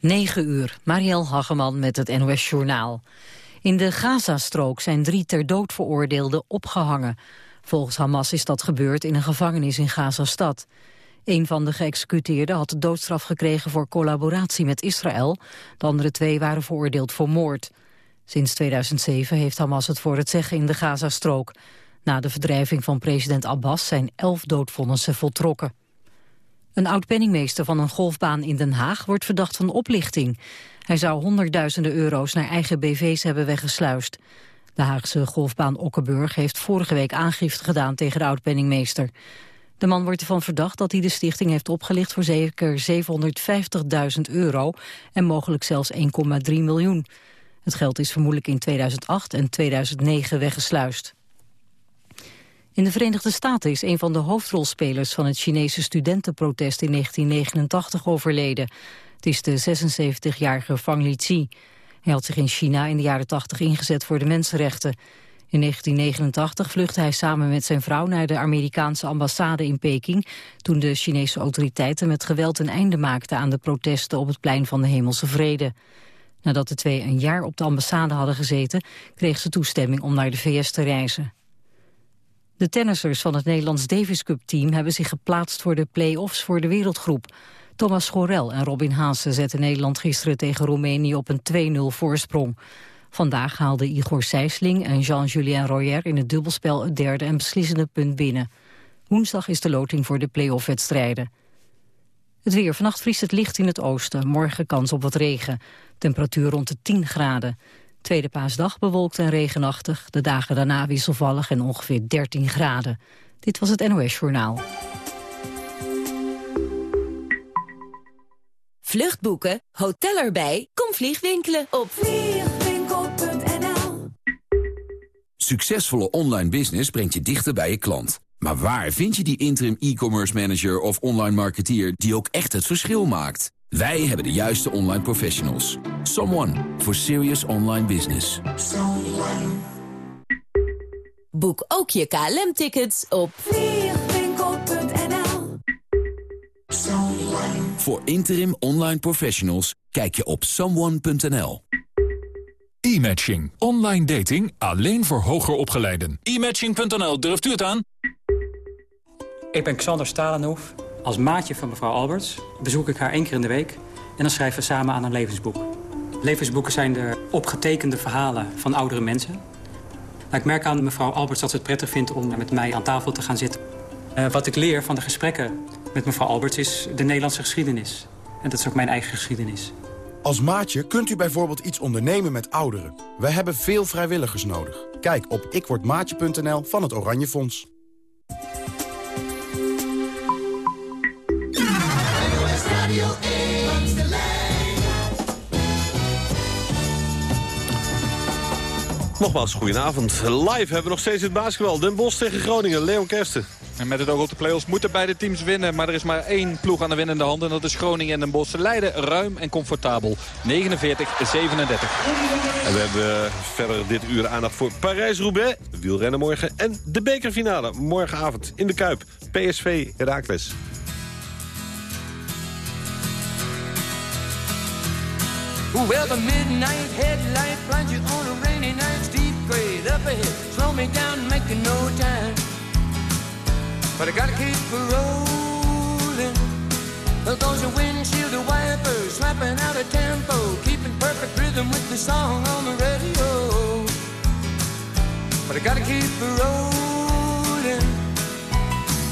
9 uur, Marielle Hageman met het NOS Journaal. In de Gazastrook zijn drie ter dood veroordeelden opgehangen. Volgens Hamas is dat gebeurd in een gevangenis in Gazastad. Een van de geëxecuteerden had de doodstraf gekregen voor collaboratie met Israël. De andere twee waren veroordeeld voor moord. Sinds 2007 heeft Hamas het voor het zeggen in de Gazastrook. Na de verdrijving van president Abbas zijn elf doodvonnissen voltrokken. Een oud-penningmeester van een golfbaan in Den Haag wordt verdacht van oplichting. Hij zou honderdduizenden euro's naar eigen BV's hebben weggesluist. De Haagse golfbaan Okkenburg heeft vorige week aangifte gedaan tegen de oud-penningmeester. De man wordt ervan verdacht dat hij de stichting heeft opgelicht voor zeker 750.000 euro en mogelijk zelfs 1,3 miljoen. Het geld is vermoedelijk in 2008 en 2009 weggesluist. In de Verenigde Staten is een van de hoofdrolspelers van het Chinese studentenprotest in 1989 overleden. Het is de 76-jarige Fang Liqi. Hij had zich in China in de jaren 80 ingezet voor de mensenrechten. In 1989 vluchtte hij samen met zijn vrouw naar de Amerikaanse ambassade in Peking... toen de Chinese autoriteiten met geweld een einde maakten aan de protesten op het plein van de Hemelse Vrede. Nadat de twee een jaar op de ambassade hadden gezeten... kreeg ze toestemming om naar de VS te reizen. De tennissers van het Nederlands Davis Cup team hebben zich geplaatst voor de play-offs voor de wereldgroep. Thomas Schorel en Robin Haase zetten Nederland gisteren tegen Roemenië op een 2-0 voorsprong. Vandaag haalden Igor Sijsling en Jean-Julien Royer in het dubbelspel het derde en beslissende punt binnen. Woensdag is de loting voor de play-off wedstrijden. Het weer. Vannacht vriest het licht in het oosten. Morgen kans op wat regen. Temperatuur rond de 10 graden. Tweede paasdag bewolkt en regenachtig. De dagen daarna wisselvallig en ongeveer 13 graden. Dit was het NOS Journaal. Vluchtboeken, hotel erbij, kom vliegwinkelen op vliegwinkel.nl Succesvolle online business brengt je dichter bij je klant. Maar waar vind je die interim e-commerce manager of online marketeer die ook echt het verschil maakt? Wij hebben de juiste online professionals. Someone for serious online business. Boek ook je KLM-tickets op vliegwinkel.nl Voor interim online professionals kijk je op someone.nl. E-matching. Online dating alleen voor hoger opgeleiden. E-matching.nl, durft u het aan? Ik ben Xander Stalenhoef. Als maatje van mevrouw Alberts bezoek ik haar één keer in de week... en dan schrijven we samen aan een levensboek. Levensboeken zijn de opgetekende verhalen van oudere mensen. Ik merk aan mevrouw Alberts dat ze het prettig vindt om met mij aan tafel te gaan zitten. Uh, wat ik leer van de gesprekken met mevrouw Alberts is de Nederlandse geschiedenis. En dat is ook mijn eigen geschiedenis. Als maatje kunt u bijvoorbeeld iets ondernemen met ouderen. We hebben veel vrijwilligers nodig. Kijk op ikwordmaatje.nl van het Oranje Fonds. Nogmaals, goedenavond. Live hebben we nog steeds het basketbal. Den Bosch tegen Groningen. Leon Kersten. En met het oog op de play-offs moeten beide teams winnen. Maar er is maar één ploeg aan de winnende hand. En dat is Groningen en Den Bosch. Ze leiden ruim en comfortabel. 49-37. En we hebben verder dit uur aandacht voor Parijs-Roubaix. Wielrennen morgen. En de bekerfinale morgenavond in de Kuip. PSV Herakles. Well, the midnight headlight blinds you on a rainy night. Steep grade up ahead, slow me down, making no time. But I gotta keep rolling. Those are windshield wipers slapping out a tempo, keeping perfect rhythm with the song on the radio. But I gotta keep rolling.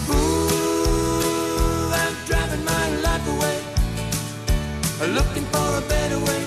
Ooh, I'm driving my life away, looking for a better way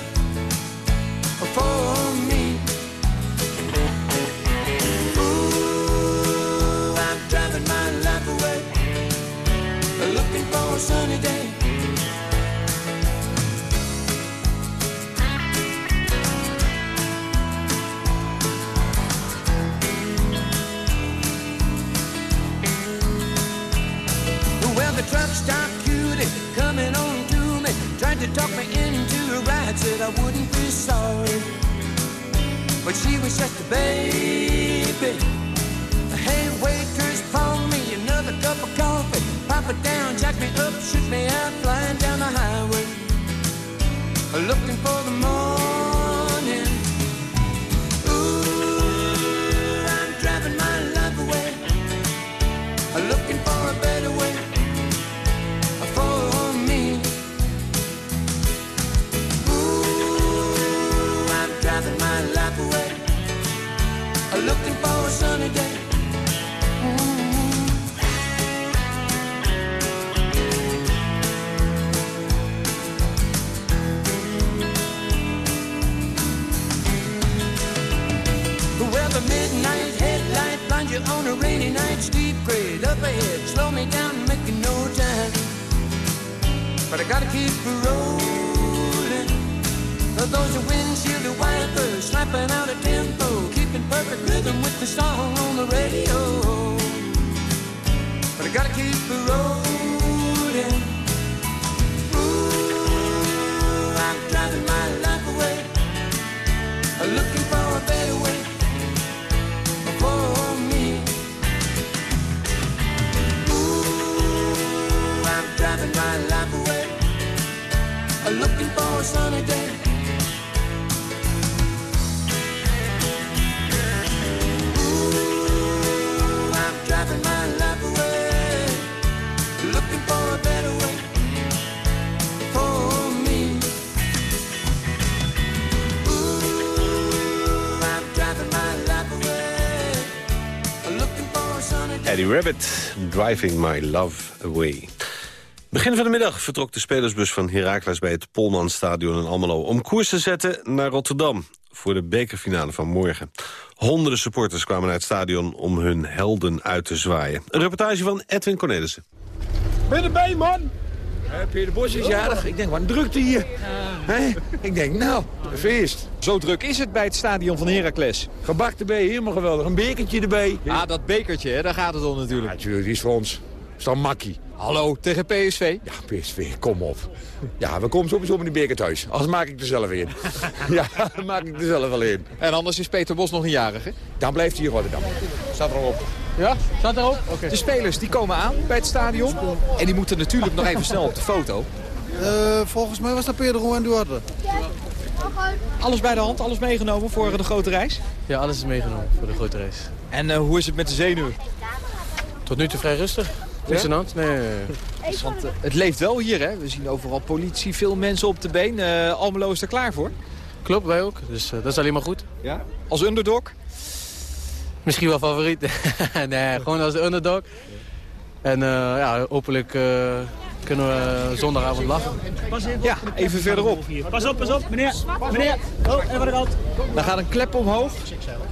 baby. Hey, waitress, pour me another cup of coffee. Pop it down, jack me up, shoot me out, flying down the highway. looking for the morning. You on a rainy night. Steep grade up ahead, slow me down, making no time. But I gotta keep rolling. Those windshield wipers slapping out a tempo, keeping perfect rhythm with the song on the radio. But I gotta keep rolling. Looking for a sunny day. Ooh, I'm driving my life away, looking for a better way for me. Ooh, I'm driving my life away, looking for a sunny day. Eddie Rabbit, Driving My Love Away. Begin van de middag vertrok de spelersbus van Heracles bij het Polmanstadion in Almelo... om koers te zetten naar Rotterdam voor de bekerfinale van morgen. Honderden supporters kwamen naar het stadion om hun helden uit te zwaaien. Een reportage van Edwin Cornelissen. Ben erbij, man? Peter Bos is jarig. Ik denk, wat een drukte hier. Ik denk, nou, een feest. Zo druk is het bij het stadion van Heracles. Gebak erbij, helemaal geweldig. Een bekertje erbij. Ah, dat bekertje, hè, daar gaat het om natuurlijk. Ja, natuurlijk, die is voor ons. is dan makkie. Hallo, tegen PSV? Ja, PSV, kom op. Ja, we komen sowieso met die beker thuis. Anders maak ik er zelf in. ja, dan maak ik er zelf wel in. En anders is Peter Bos nog een jarige. Dan blijft hij in Rotterdam. Staat er al op. Ja, staat erop? De spelers die komen aan bij het stadion. En die moeten natuurlijk nog even snel op de foto. Uh, volgens mij was dat Pedro en Duarte. Alles bij de hand, alles meegenomen voor de grote reis? Ja, alles is meegenomen voor de grote reis. En uh, hoe is het met de zenuwen? Tot nu toe vrij rustig. Niks aan de hand? Nee. Dus, want uh, het leeft wel hier, hè? We zien overal politie, veel mensen op de been. Uh, Almelo is er klaar voor. Klopt, wij ook. Dus uh, dat is alleen maar goed. Ja? Als underdog? Misschien wel favoriet. nee, gewoon als underdog. En ja, hopelijk kunnen we zondagavond lachen. Ja, even verderop. Pas op, pas op, meneer. Meneer, oh, even de kant. Dan gaat een klep omhoog.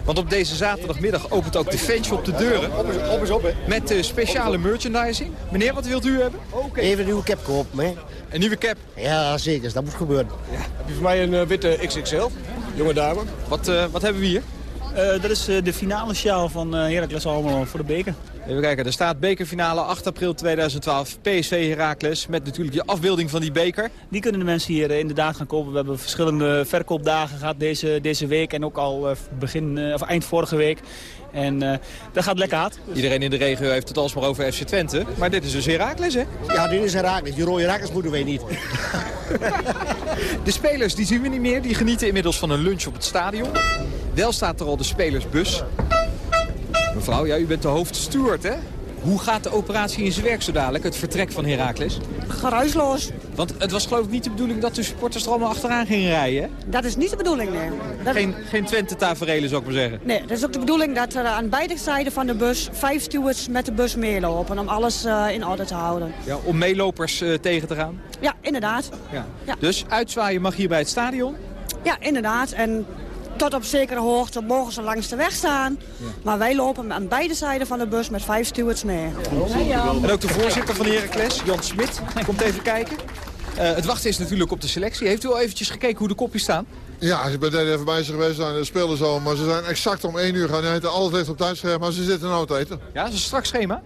Want op deze zaterdagmiddag opent ook de fanshop de deuren. Op eens op, op hè. Met uh, speciale merchandising. Meneer, wat wilt u hebben? Even een nieuwe cap kopen, hè. Een nieuwe cap? Ja, zeker. Dat moet gebeuren. Ja. Heb je voor mij een uh, witte XXL? Jonge dame. Wat, uh, wat hebben we hier? Uh, dat is uh, de finale sjaal van uh, Heracles Almelo voor de beker. Even kijken, er staat bekerfinale 8 april 2012, PSV Heracles. Met natuurlijk de afbeelding van die beker. Die kunnen de mensen hier inderdaad gaan kopen. We hebben verschillende verkoopdagen gehad deze, deze week en ook al begin, of eind vorige week. En dat gaat lekker hard. Dus... Iedereen in de regio heeft het alsmaar over FC Twente. Maar dit is dus Heracles, hè? Ja, dit is Heracles. Die rode Heracles moeten wij niet. de spelers die zien we niet meer. Die genieten inmiddels van een lunch op het stadion. Wel staat er al de spelersbus. Mevrouw, ja, u bent de hoofdstuurt, hè? Hoe gaat de operatie in zijn werk zo dadelijk, het vertrek van Heracles? Geruisloos. Want het was geloof ik niet de bedoeling dat de supporters er allemaal achteraan gingen rijden, hè? Dat is niet de bedoeling, nee. Dat... Geen, geen Twente-taferelen, zou ik maar zeggen? Nee, dat is ook de bedoeling dat er aan beide zijden van de bus vijf stewards met de bus meelopen... om alles uh, in orde te houden. Ja, om meelopers uh, tegen te gaan? Ja, inderdaad. Ja. ja. Dus uitzwaaien mag hier bij het stadion? Ja, inderdaad. En tot op zekere hoogte mogen ze langs de weg staan. Ja. Maar wij lopen aan beide zijden van de bus met vijf stewards mee. En ook de voorzitter van Heracles, Jan Smit, komt even kijken. Uh, het wachten is natuurlijk op de selectie. Heeft u al eventjes gekeken hoe de kopjes staan? Ja, ik ben net even bij ze geweest aan de spelen zo. Maar ze zijn exact om 1 uur gaan eten. Alles ligt op tijdscherm, maar ze zitten nou te eten. Ja, dat is een strak schema?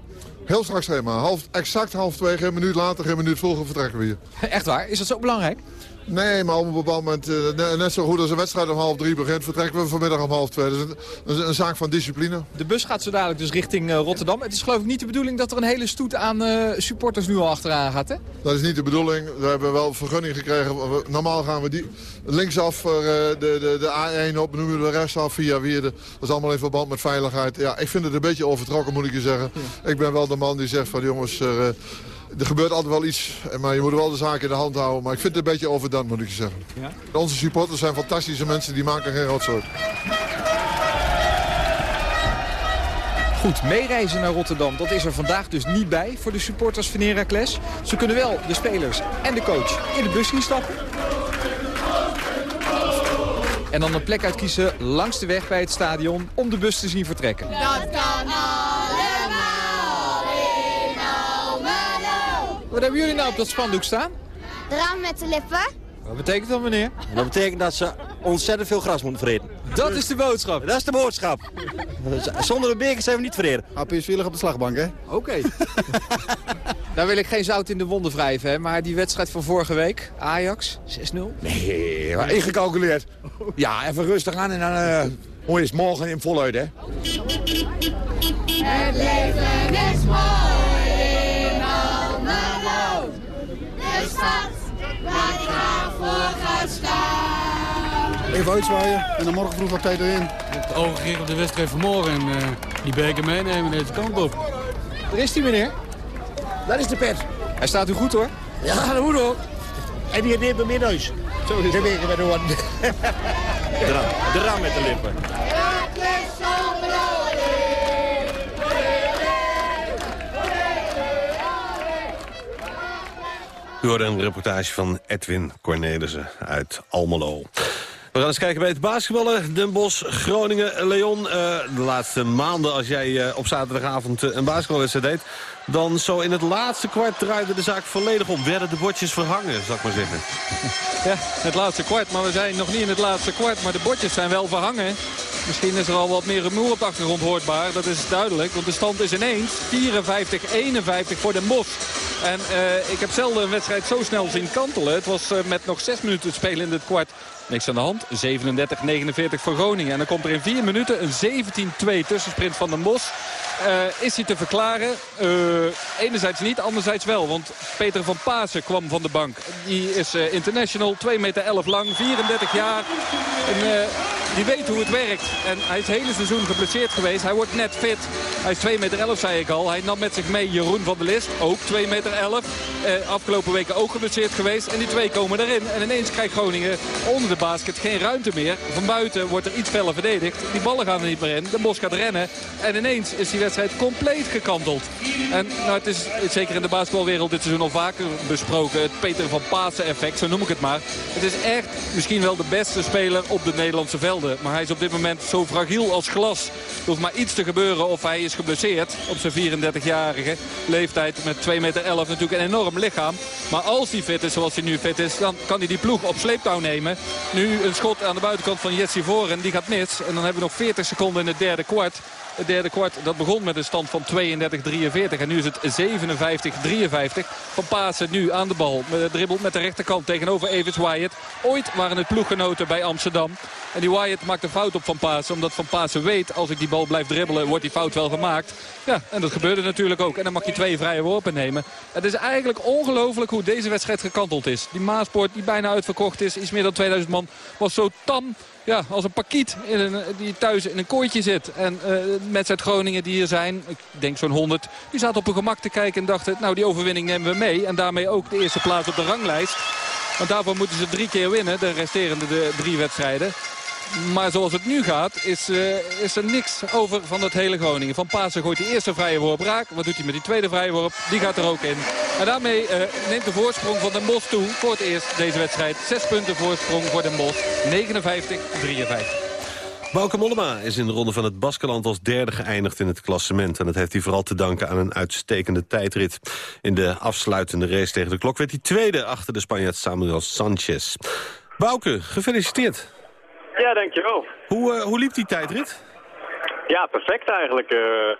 Heel strak schema. Half, exact half twee, geen minuut later, geen minuut vroeger vertrekken we hier. Echt waar? Is dat zo belangrijk? Nee, maar op een bepaald moment, eh, ne- net zo goed als een wedstrijd om half drie begint... vertrekken we vanmiddag om half twee. Dat is een, een, een zaak van discipline. De bus gaat zo dadelijk dus richting eh, Rotterdam. Het is geloof ik niet de bedoeling dat er een hele stoet aan eh, supporters nu al achteraan gaat, hè? Dat is niet de bedoeling. We hebben wel vergunning gekregen. Normaal gaan we die linksaf de, de, de A1 op, noemen we de rechtsaf via Wierde. Dat is allemaal in verband met veiligheid. Ja, ik vind het een beetje overtrokken, moet ik je zeggen. Ik ben wel de man die zegt van jongens... er, gebeurt altijd wel iets, maar je moet wel de zaak in de hand houden. Maar ik vind het een beetje overdone, moet ik je zeggen. Ja? Onze supporters zijn fantastische mensen, die maken geen rotzooi. Goed, meereizen naar Rotterdam, dat is er vandaag dus niet bij voor de supporters van Heracles. Ze kunnen wel de spelers en de coach in de bus zien stappen. En dan een plek uitkiezen langs de weg bij het stadion om de bus te zien vertrekken. Dat kan Wat hebben jullie nou op dat spandoek staan? Dram met de lippen. Wat betekent dat, meneer? Dat betekent dat ze ontzettend veel gras moeten vreten. Dat is de boodschap? Dat is de boodschap. Zonder de bekers zijn we niet vreden. APS op de slagbank, hè? Oké. Daar wil ik geen zout in de wonden wrijven, hè? maar die wedstrijd van vorige week, Ajax, 6-0. Nee, maar ingecalculeerd. Ja, even rustig aan en dan uh, hoor je het morgen in voluit, hè? Het leven is mooi in Almelo. De stad waar ik graag voor ga staan. Even uitzwaaien en dan morgen vroeg op tijd erin. Het ogen gericht op de wedstrijd van morgen en eh, die beker meenemen deze kant op. Daar is die, meneer. Dat is de pet. Hij staat u goed, hoor. Ja, dat moet ook. En die neemt hem in huis. Zo is De weken met de one. De ram met de lippen. Heracles Almelo. U een reportage van Edwin Cornelissen uit Almelo. We gaan eens kijken bij het basketballen. Den Bosch, Groningen, Leon. eh, de laatste maanden, als jij eh, op zaterdagavond eh, een basketbalwedstrijd deed... dan zo in het laatste kwart draaide de zaak volledig om. Werden de bordjes verhangen, zal ik maar zeggen. Ja, het laatste kwart. Maar we zijn nog niet in het laatste kwart. Maar de bordjes zijn wel verhangen. Misschien is er al wat meer rumoer op de achtergrond hoorbaar. Dat is duidelijk. Want de stand is ineens 54-51 voor Den Bosch. En eh, ik heb zelden een wedstrijd zo snel zien kantelen. Het was eh, met nog zes minuten te spelen in dit kwart. Niks aan de hand. 37-49 voor Groningen. En dan komt er in vier minuten een 17-2 tussensprint van Den Bosch. Eh, is hij te verklaren? Eh, enerzijds niet, anderzijds wel. Want Peter van Pasen kwam van de bank. Die is international, 2 meter 11 lang, 34 jaar. En, die weet hoe het werkt. En hij is het hele seizoen geblesseerd geweest. Hij wordt net fit. Hij is 2 meter 11, zei ik al. Hij nam met zich mee Jeroen van der List, ook 2 meter 11. Eh, afgelopen weken ook geblesseerd geweest. En die twee komen erin. En ineens krijgt Groningen onder de basket geen ruimte meer. Van buiten wordt er iets feller verdedigd. Die ballen gaan er niet meer in. De Bos gaat rennen. En ineens is die wedstrijd compleet gekanteld. En nou, het is zeker in de basketbalwereld dit seizoen al vaker besproken. Het Peter van Pasen effect, zo noem ik het maar. Het is echt misschien wel de beste speler op de Nederlandse velden. Maar hij is op dit moment zo fragiel als glas. Er hoeft maar iets te gebeuren of hij is geblesseerd op zijn 34-jarige leeftijd. Met 2 meter 11 natuurlijk een enorm lichaam. Maar als hij fit is zoals hij nu fit is, dan kan hij die ploeg op sleeptouw nemen. Nu een schot aan de buitenkant van Jesse Voren. Die gaat mis. En dan hebben we nog 40 seconden in het derde kwart. Het derde kwart dat begon met een stand van 32-43. En nu is het 57-53. Van Pasen nu aan de bal. Met dribbel met de rechterkant tegenover Evans Wyatt. Ooit waren het ploeggenoten bij Amsterdam. En die Wyatt maakt een fout op Van Pasen. Omdat Van Pasen weet, als ik die bal blijf dribbelen, wordt die fout wel gemaakt. Ja, en dat gebeurde natuurlijk ook. En dan mag je twee vrije worpen nemen. Het is eigenlijk ongelooflijk hoe deze wedstrijd gekanteld is. Die Maaspoort die bijna uitverkocht is, iets meer dan 2000 man, was zo tam ja, als een pakiet in een, die thuis in een kooitje zit. En uh, met zuid Groningen die hier zijn, ik denk zo'n 100, die zaten op hun gemak te kijken en dachten... nou, die overwinning nemen we mee. En daarmee ook de eerste plaats op de ranglijst. Want daarvoor moeten ze drie keer winnen, de resterende de drie wedstrijden. Maar zoals het nu gaat, is, uh, is er niks over van het hele Groningen. Van Pasen gooit die eerste vrije worp raak. Wat doet hij met die tweede vrije worp? Die gaat er ook in. En daarmee uh, neemt de voorsprong van Den Bosch toe voor het eerst deze wedstrijd. Zes punten voorsprong voor Den Bosch. 59-53. Bouke Mollema is in de ronde van het Baskeland als derde geëindigd in het klassement. En dat heeft hij vooral te danken aan een uitstekende tijdrit. In de afsluitende race tegen de klok werd hij tweede achter de Spanjaard Samuel Sanchez. Bouke, gefeliciteerd. Ja, dankjewel. Hoe, uh, hoe liep die tijdrit? Ja, perfect eigenlijk. Uh,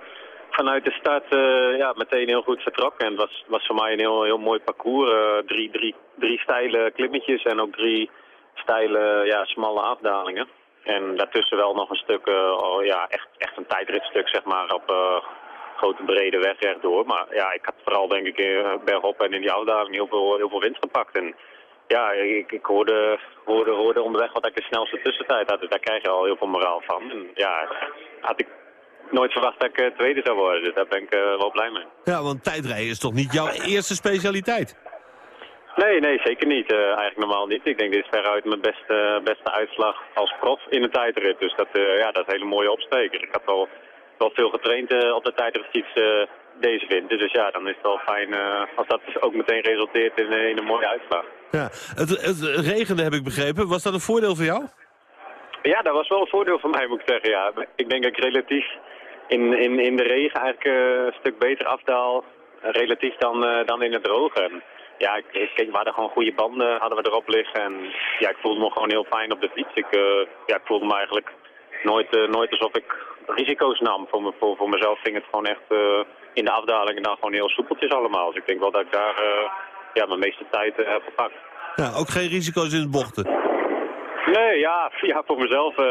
vanuit de start uh, ja, meteen heel goed vertrokken. En het was, was voor mij een heel, heel mooi parcours. drie, drie drie steile klimmetjes en ook drie steile, ja, smalle afdalingen. En daartussen wel nog een stuk, eh, oh, ja, echt, echt een tijdritstuk, zeg maar, op eh, grote brede weg rechtdoor. Maar ja, ik had vooral denk ik eh, bergop en in die afdaling heel veel, heel veel winst gepakt. En ja, ik, ik hoorde, hoorde, hoorde onderweg wat ik de snelste tussentijd had. Dus daar krijg je al heel veel moraal van. En ja, had ik nooit verwacht dat ik eh, tweede zou worden. Dus daar ben ik eh, wel blij mee. Ja, want tijdrijden is toch niet jouw eerste specialiteit? Nee, nee, zeker niet. Eh, eigenlijk normaal niet. Ik denk dit is veruit mijn beste, beste uitslag als prof in een tijdrit. Dus dat, ja, dat is een hele mooie opsteker. Ik had wel, wel veel getraind op de tijdritfiets deze winter. Dus ja, dan is het wel fijn eh, als dat dus ook meteen resulteert in, eh, in een mooie uitslag. Ja, het, het regende heb ik begrepen. Was dat een voordeel voor jou? Ja, dat was wel een voordeel voor mij, moet ik zeggen. Ja. Ik denk dat ik relatief in, in, in de regen eigenlijk eh, een stuk beter afdaal. relatief dan, dan in het droge. Ja, ik, ik, we hadden gewoon goede banden hadden we erop liggen. En ja, ik voelde me gewoon heel fijn op de fiets. Ik, ja, ik voelde me eigenlijk nooit, nooit alsof ik risico's nam. Voor, me, voor, voor mezelf ging het gewoon echt in de afdalingen dan gewoon heel soepeltjes allemaal. Dus ik denk wel dat ik daar eh, ja, mijn meeste tijd eh, heb gepakt. Ja, ook geen risico's in de bochten. Nee, ja, ja voor mezelf eh,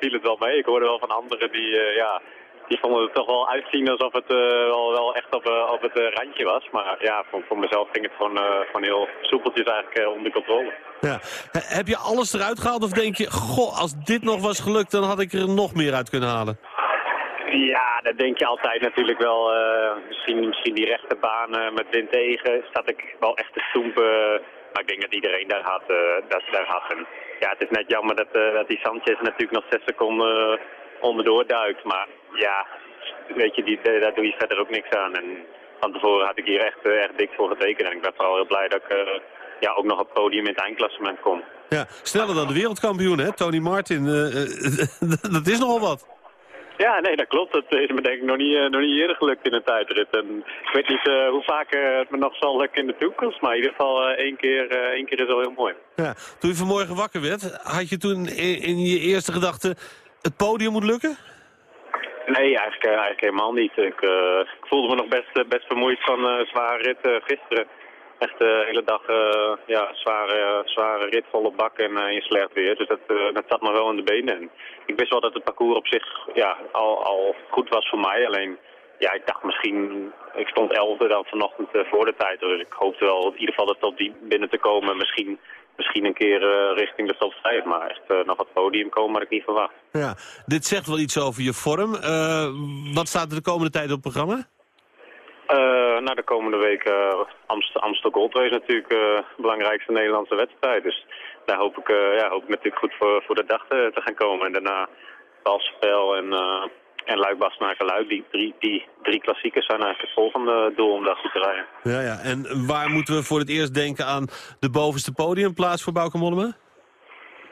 viel het wel mee. Ik hoorde wel van anderen die, ja, die vonden het toch wel uitzien alsof het wel, wel echt op, op het randje was. Maar ja, voor, voor mezelf ging het gewoon, gewoon heel soepeltjes eigenlijk onder controle. Ja. He- Heb je alles eruit gehaald of denk je... Goh, als dit nog was gelukt, dan had ik er nog meer uit kunnen halen? Ja, dat denk je altijd natuurlijk wel. eh, misschien, misschien die rechte baan eh, met wind tegen. Zat ik wel echt te stoempen. Maar ik denk dat iedereen daar had. eh, dat, daar had. En, ja, het is net jammer dat, eh, dat die Sanchez natuurlijk nog zes seconden eh, onderdoor duikt. Maar ja, weet je, die, eh, daar doe je verder ook niks aan. En van tevoren had ik hier echt, eh, echt dik voor getekend. En ik ben vooral heel blij dat ik eh, ja, ook nog op het podium in het eindklassement kom. Ja, sneller dan de wereldkampioen, hè? Tony Martin, eh, eh, dat is nogal wat. Ja, nee, dat klopt. Dat is me denk ik nog niet, eh, nog niet eerder gelukt in een tijdrit. En ik weet niet eh, hoe vaak eh, het me nog zal lukken in de toekomst. Maar in ieder geval één, keer, één keer is al heel mooi. Ja. Toen je vanmorgen wakker werd, had je toen in, in je eerste gedachte... het podium moet lukken? Nee, eigenlijk, eigenlijk helemaal niet. Ik, ik voelde me nog best, best vermoeid van zware rit gisteren. Echt de hele dag eh, ja, zware, zware rit, volle bak en eh, in slecht weer. Dus dat, eh, dat zat me wel in de benen. En ik wist wel dat het parcours op zich ja, al, al goed was voor mij. Alleen, ja, ik dacht misschien... Ik stond elfde dan vanochtend eh, voor de tijd. Dus ik hoopte wel in ieder geval de top 10 binnen te komen. Misschien, misschien een keer eh, richting de top 5. Maar echt eh, nog wat podium komen had ik niet verwacht. Ja, dit zegt wel iets over je vorm. Eh, wat staat er de komende tijd op het programma? Eh nou, de komende week uh, Amst Amstel Gold Race natuurlijk eh, de belangrijkste Nederlandse wedstrijd. Dus daar hoop ik, eh, ja, hoop ik natuurlijk goed voor, voor de dag te, gaan komen. En daarna Valspel en, uh, en luik bastenaken luik die drie, die drie klassiekers zijn eigenlijk het volgende doel om daar goed te rijden. Ja, ja. En waar moeten we voor het eerst denken aan de bovenste podiumplaats voor Bauke Mollema?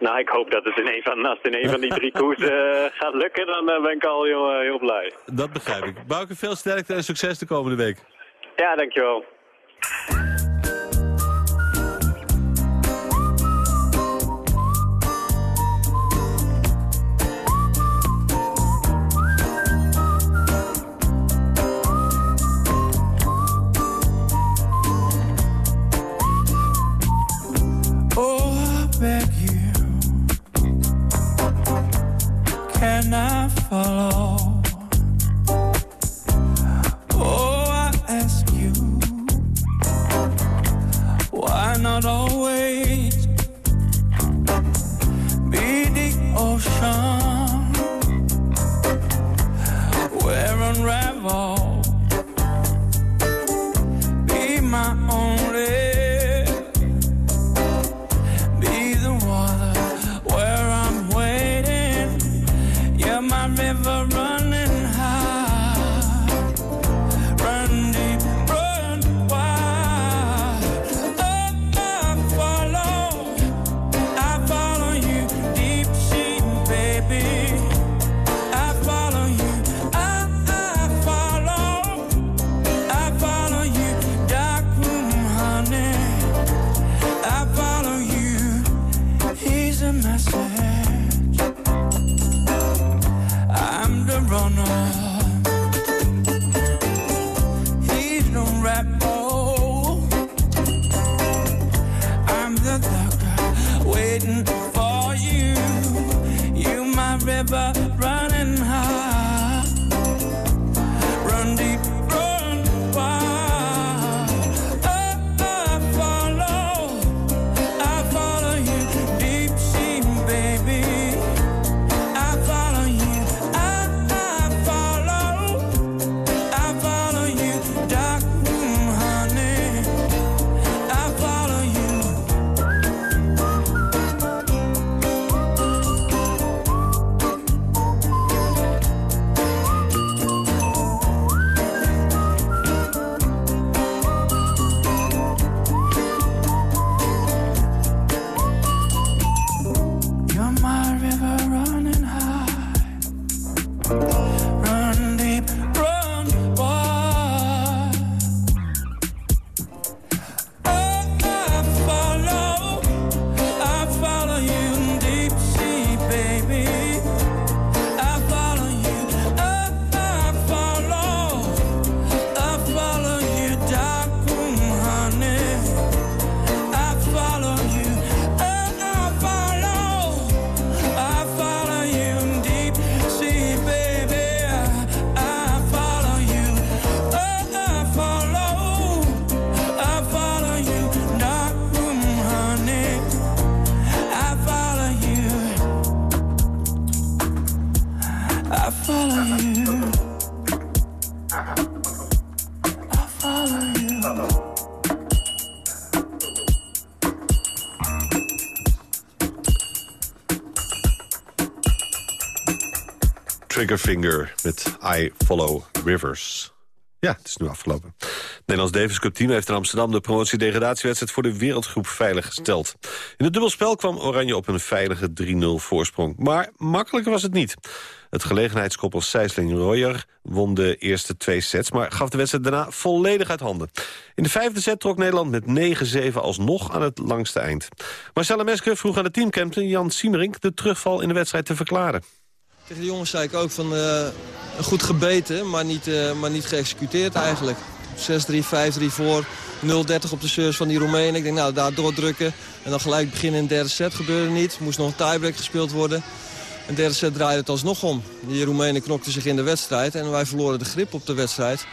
Nou, ik hoop dat het in een van, als het in een van die drie koersen uh, gaat lukken, dan uh, ben ik al heel, uh, heel blij. Dat begrijp ik. Bouke, veel sterkte en succes de komende week. Ja, dankjewel. alone Triggerfinger met I Follow Rivers. Ja, het is nu afgelopen. Nederlands Davis Cup team heeft in Amsterdam... de promotie-degradatiewedstrijd voor de wereldgroep veilig gesteld. In het dubbelspel kwam Oranje op een veilige 3-0 voorsprong. Maar makkelijker was het niet. Het gelegenheidskoppel Sijsling-Royer won de eerste twee sets... maar gaf de wedstrijd daarna volledig uit handen. In de vijfde set trok Nederland met 9-7 alsnog aan het langste eind. Marcella Mesker vroeg aan de teamcaptain Jan Siemerink... de terugval in de wedstrijd te verklaren. Tegen de jongens zei ik ook van eh, goed gebeten, maar niet, eh, maar niet geëxecuteerd eigenlijk. 6-3, 5-3 voor, 0-30 op de service van die Roemenen. Ik denk nou daar doordrukken en dan gelijk beginnen in de derde set. Gebeurde niet, moest nog een tiebreak gespeeld worden. In de derde set draaide het alsnog om. Die Roemenen knokten zich in de wedstrijd en wij verloren de grip op de wedstrijd.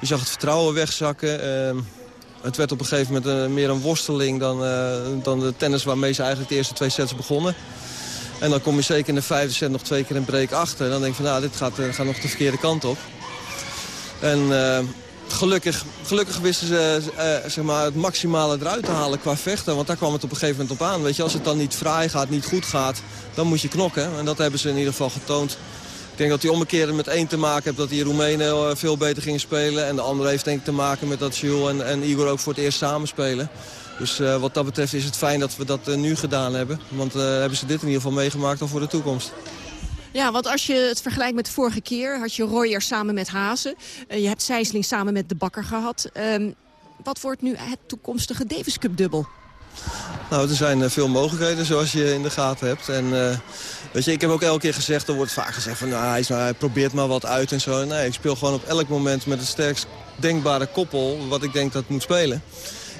Je zag het vertrouwen wegzakken. Ehm, het werd op een gegeven moment eh, meer een worsteling dan, dan de tennis waarmee ze eigenlijk de eerste twee sets begonnen. En dan kom je zeker in de vijfde set nog twee keer een break achter. En dan denk je van nou, dit gaat, eh, gaat nog de verkeerde kant op. En eh, gelukkig, gelukkig wisten ze eh, zeg maar het maximale eruit te halen qua vechten. Want daar kwam het op een gegeven moment op aan. Weet je, als het dan niet fraai gaat, niet goed gaat, dan moet je knokken. En dat hebben ze in ieder geval getoond. Ik denk dat die ommekeerde met één te maken heeft dat die Roemenen veel beter gingen spelen. En de andere heeft denk ik te maken met dat Jules en, en Igor ook voor het eerst samen spelen. Dus eh, wat dat betreft is het fijn dat we dat eh, nu gedaan hebben. Want eh, hebben ze dit in ieder geval meegemaakt al voor de toekomst. Ja, want als je het vergelijkt met de vorige keer... had je Royer samen met Hazen. Je hebt Sijsling samen met De Bakker gehad. Ehm, wat wordt nu het toekomstige Davis Cup dubbel? Nou, er zijn veel mogelijkheden zoals je in de gaten hebt. En weet je, ik heb ook elke keer gezegd, er wordt vaak gezegd van nou, hij, is, nou, hij probeert maar wat uit en zo. Nee, ik speel gewoon op elk moment met het sterkst denkbare koppel wat ik denk dat moet spelen.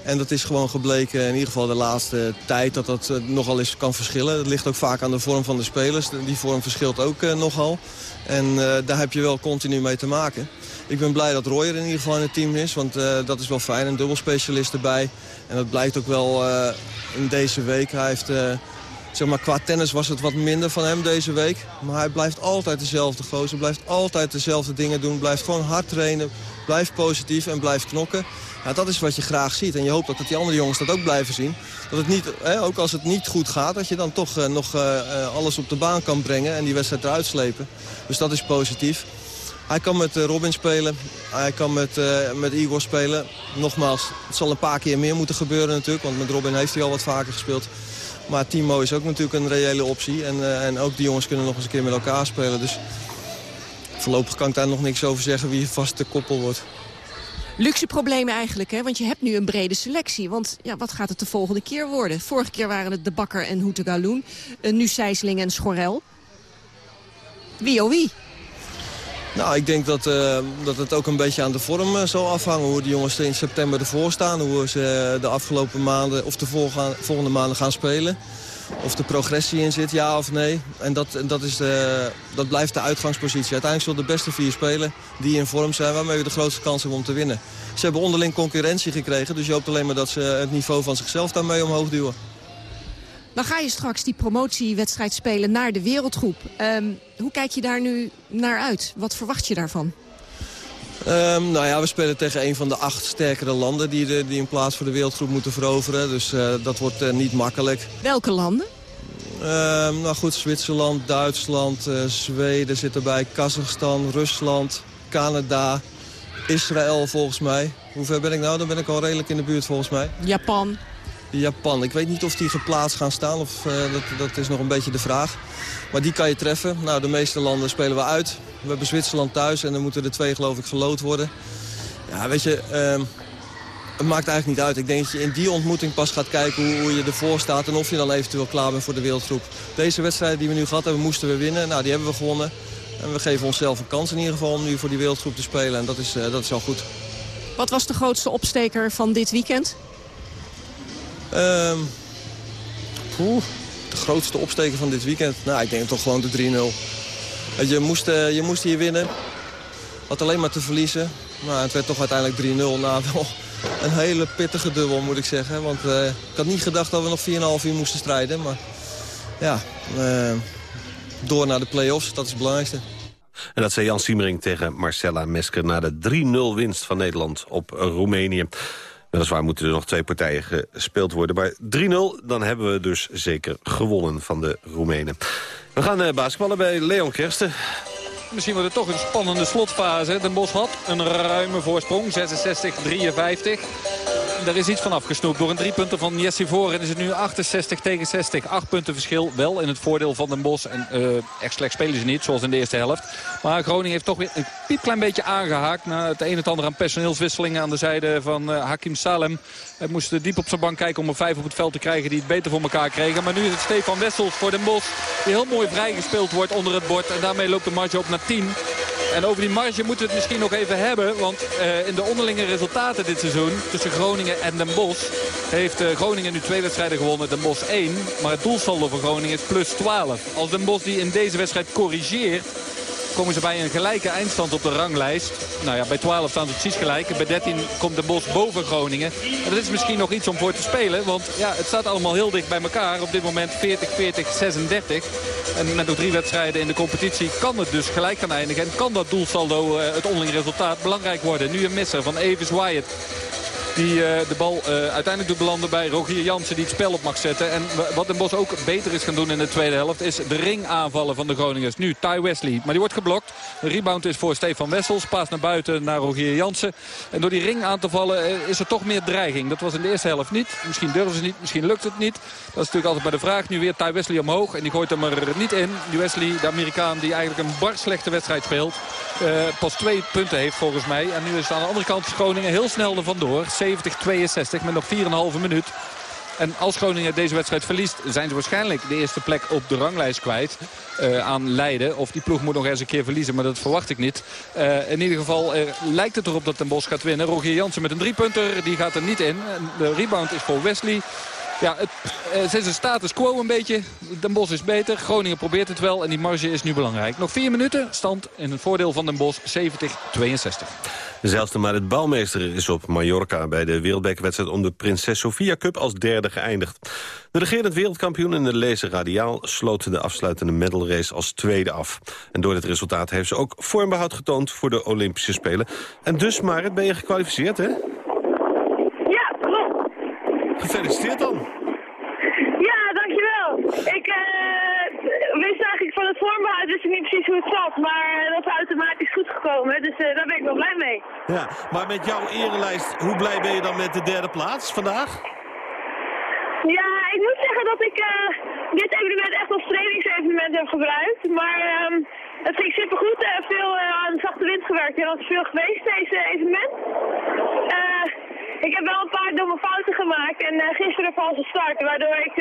En dat is gewoon gebleken in ieder geval de laatste tijd dat dat eh, nogal eens kan verschillen. Dat ligt ook vaak aan de vorm van de spelers. Die vorm verschilt ook eh, nogal. En eh, daar heb je wel continu mee te maken. Ik ben blij dat Royer in ieder geval in het team is. Want dat is wel fijn. Een dubbelspecialist erbij. En dat blijkt ook wel in deze week. Hij heeft... Zeg maar, qua tennis was het wat minder van hem deze week. Maar hij blijft altijd dezelfde gozer. Blijft altijd dezelfde dingen doen. Blijft gewoon hard trainen. Blijft positief en blijft knokken. Ja, dat is wat je graag ziet. En je hoopt dat, die andere jongens dat ook blijven zien. Dat het niet, hè, ook als het niet goed gaat, dat je dan toch eh, nog eh, eh, alles op de baan kan brengen. En die wedstrijd eruit slepen. Dus dat is positief. Hij kan met Robin spelen. Hij kan met, met Igor spelen. Nogmaals, het zal een paar keer meer moeten gebeuren natuurlijk. Want met Robin heeft hij al wat vaker gespeeld. Maar Timo is ook natuurlijk een reële optie. En, en ook die jongens kunnen nog eens een keer met elkaar spelen. Dus voorlopig kan ik daar nog niks over zeggen wie vast de koppel wordt. Luxe problemen eigenlijk, hè? want je hebt nu een brede selectie. Want ja, wat gaat het de volgende keer worden? Vorige keer waren het De Bakker en Hoetegaloen. Uh, nu Sijsling en Schorel. Wie oh wie? Nou, ik denk dat, eh, dat het ook een beetje aan de vorm eh, zal afhangen. Hoe de jongens in september ervoor staan. Hoe ze eh, de afgelopen maanden of de volgende maanden gaan spelen. Of de progressie in zit, ja of nee. En dat, dat, is de, dat blijft de uitgangspositie. Uiteindelijk zullen de beste vier spelen die in vorm zijn... waarmee we de grootste kans hebben om te winnen. Ze hebben onderling concurrentie gekregen, dus je hoopt alleen maar dat ze het niveau van zichzelf daarmee omhoog duwen. Dan ga je straks die promotiewedstrijd spelen naar de wereldgroep. Ehm, hoe kijk je daar nu naar uit? Wat verwacht je daarvan? Um, nou ja, we spelen tegen een van de acht sterkere landen die, de, die een plaats voor de wereldgroep moeten veroveren. Dus uh, dat wordt uh, niet makkelijk. Welke landen? Um, nou goed, Zwitserland, Duitsland, uh, Zweden zit erbij, Kazachstan, Rusland, Canada, Israël volgens mij. Hoe ver ben ik nou? Dan ben ik al redelijk in de buurt volgens mij. Japan. Japan. Ik weet niet of die geplaatst gaan staan. Of, dat, dat is nog een beetje de vraag. Maar die kan je treffen. Nou, de meeste landen spelen we uit. We hebben Zwitserland thuis en dan moeten er twee geloof ik gelood worden. Ja, weet je, uh, het maakt eigenlijk niet uit. Ik denk dat je in die ontmoeting pas gaat kijken hoe, hoe, je ervoor staat... en of je dan eventueel klaar bent voor de wereldgroep. Deze wedstrijd die we nu gehad hebben, moesten we winnen. Nou, die hebben we gewonnen. En we geven onszelf een kans in ieder geval om nu voor die wereldgroep te spelen. En dat is, uh, dat is wel goed. Wat was de grootste opsteker van dit weekend? Um, oeh, de grootste opsteker van dit weekend? Nou, ik denk toch gewoon de 3-0. Je moest, uh, je moest hier winnen. Had alleen maar te verliezen. Maar het werd toch uiteindelijk 3-0 na wel een hele pittige dubbel, moet ik zeggen. Want uh, ik had niet gedacht dat we nog 4,5 uur moesten strijden. Maar ja, uh, door naar de play-offs, dat is het belangrijkste. En dat zei Jan Siemering tegen Marcella Mesker... na de 3-0 winst van Nederland op Roemenië. Weliswaar moeten er nog twee partijen gespeeld worden. Maar 3-0, dan hebben we dus zeker gewonnen van de Roemenen. We gaan uh, bij Leon Kersten. Misschien wordt het toch een spannende slotfase. Den Bos had een ruime voorsprong, 66-53. Er is iets van afgesnoept door een driepunter van Jesse Voor. En is het nu 68 tegen 60. Acht punten verschil, wel in het voordeel van Den Bos. En uh, echt slecht spelen ze niet, zoals in de eerste helft. Maar Groningen heeft toch weer een piepklein beetje aangehaakt... na het een en ander aan personeelswisselingen aan de zijde van uh, Hakim Salem. Hij moest diep op zijn bank kijken om er vijf op het veld te krijgen... die het beter voor elkaar kregen. Maar nu is het Stefan Wessels voor Den Bos... die heel mooi vrijgespeeld wordt onder het bord. En daarmee loopt de marge op naar 10. En over die marge moeten we het misschien nog even hebben. Want uh, in de onderlinge resultaten dit seizoen tussen Groningen en Den Bosch... heeft uh, Groningen nu twee wedstrijden gewonnen, Den Bosch 1. Maar het doelsaldo voor Groningen is plus 12. Als Den Bosch die in deze wedstrijd corrigeert komen ze bij een gelijke eindstand op de ranglijst. Nou ja, bij 12 staan ze precies gelijk. Bij 13 komt de Bos boven Groningen. En dat is misschien nog iets om voor te spelen. Want ja, het staat allemaal heel dicht bij elkaar. Op dit moment 40, 40, 36. En met nog drie wedstrijden in de competitie kan het dus gelijk gaan eindigen. En kan dat doelsaldo, uh, het onderling resultaat, belangrijk worden. Nu een misser van Evis Wyatt. Die uh, de bal uh, uiteindelijk doet belanden bij Rogier Jansen die het spel op mag zetten. En wat Den Bos ook beter is gaan doen in de tweede helft is de ring aanvallen van de Groningers. Nu Ty Wesley, maar die wordt geblokt. De rebound is voor Stefan Wessels. Paas naar buiten naar Rogier Jansen. En door die ring aan te vallen uh, is er toch meer dreiging. Dat was in de eerste helft niet. Misschien durven ze niet, misschien lukt het niet. Dat is natuurlijk altijd maar de vraag. Nu weer Ty Wesley omhoog en die gooit hem er niet in. Die Wesley, de Amerikaan die eigenlijk een bar slechte wedstrijd speelt. pas twee punten heeft volgens mij. En nu is aan de andere kant Groningen heel snel er vandoor. 70-62 met nog 4,5 minuut. En als Groningen deze wedstrijd verliest... zijn ze waarschijnlijk de eerste plek op de ranglijst kwijt uh, aan Leiden. Of die ploeg moet nog eens een keer verliezen, maar dat verwacht ik niet. Uh, in ieder geval lijkt het erop dat Den Bosch gaat winnen. Rogier Jansen met een driepunter, die gaat er niet in. De rebound is voor Wesley. Ja, het, het is een status quo een beetje. Den Bosch is beter. Groningen probeert het wel. En die marge is nu belangrijk. Nog vier minuten. Stand in het voordeel van Den Bosch 70-62. Zelfs de Marit Bouwmeester is op Mallorca bij de wereldbekerwedstrijd om de Prinses Sofia Cup als derde geëindigd. De regerend wereldkampioen in de laser radiaal sloot de afsluitende medalrace als tweede af. En door dit resultaat heeft ze ook vormbehoud getoond voor de Olympische Spelen. En dus, Marit, ben je gekwalificeerd, hè? Gefeliciteerd dan. Ja, dankjewel. Ik uh, wist eigenlijk van het vormbehoud, wist ik niet precies hoe het zat. Maar dat is automatisch goed gekomen, dus uh, daar ben ik wel blij mee. Ja, maar met jouw erelijst, hoe blij ben je dan met de derde plaats vandaag? Ja, ik moet zeggen dat ik uh, dit evenement echt als trainingsevenement heb gebruikt. Maar uh, het ging supergoed. Uh, veel aan de zachte wind gewerkt. Er was veel geweest deze evenement. Ik heb wel een paar domme fouten gemaakt en gisteren valse start. Waardoor ik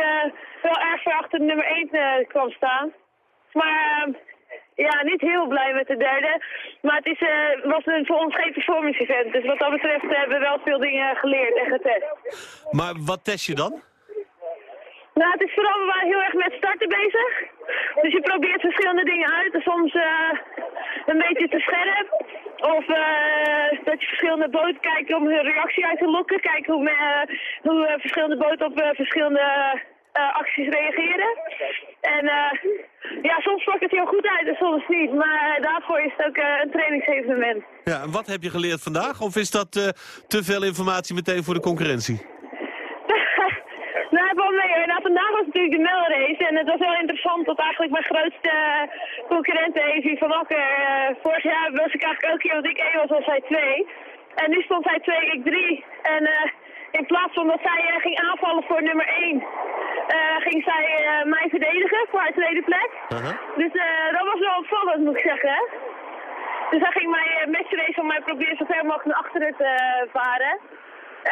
wel erg ver achter nummer 1 kwam staan. Maar ja, niet heel blij met de derde. Maar het is, was een, voor ons geen performance event. Dus wat dat betreft hebben we wel veel dingen geleerd en getest. Maar wat test je dan? Nou, het is vooral, we waren heel erg met starten bezig. Dus je probeert verschillende dingen uit. En soms eh, een beetje te scherp. Of eh, dat je verschillende boten kijkt om hun reactie uit te lokken. Kijken hoe, eh, hoe eh, verschillende boten op verschillende acties reageren. En ja, soms pakt het heel goed uit en soms niet. Maar daarvoor is het ook een trainingsevenement. Ja, en wat heb je geleerd vandaag? Of is dat te veel informatie meteen voor de concurrentie? nou, wel mee. Nou, vandaag was natuurlijk de melrace en het was wel interessant dat eigenlijk mijn grootste eh, concurrent Evie van Akker, eh, vorig jaar was ik eigenlijk elke keer wat ik één was, was zij twee. En nu stond zij twee, ik drie. En eh, in plaats van dat zij ging aanvallen voor nummer één, eh, ging zij eh, mij verdedigen voor haar tweede plek. Dus eh, dat was wel opvallend, moet ik zeggen. Dus hij ging mij uh, matchrace van mij proberen zo ver mogelijk naar achteren te varen.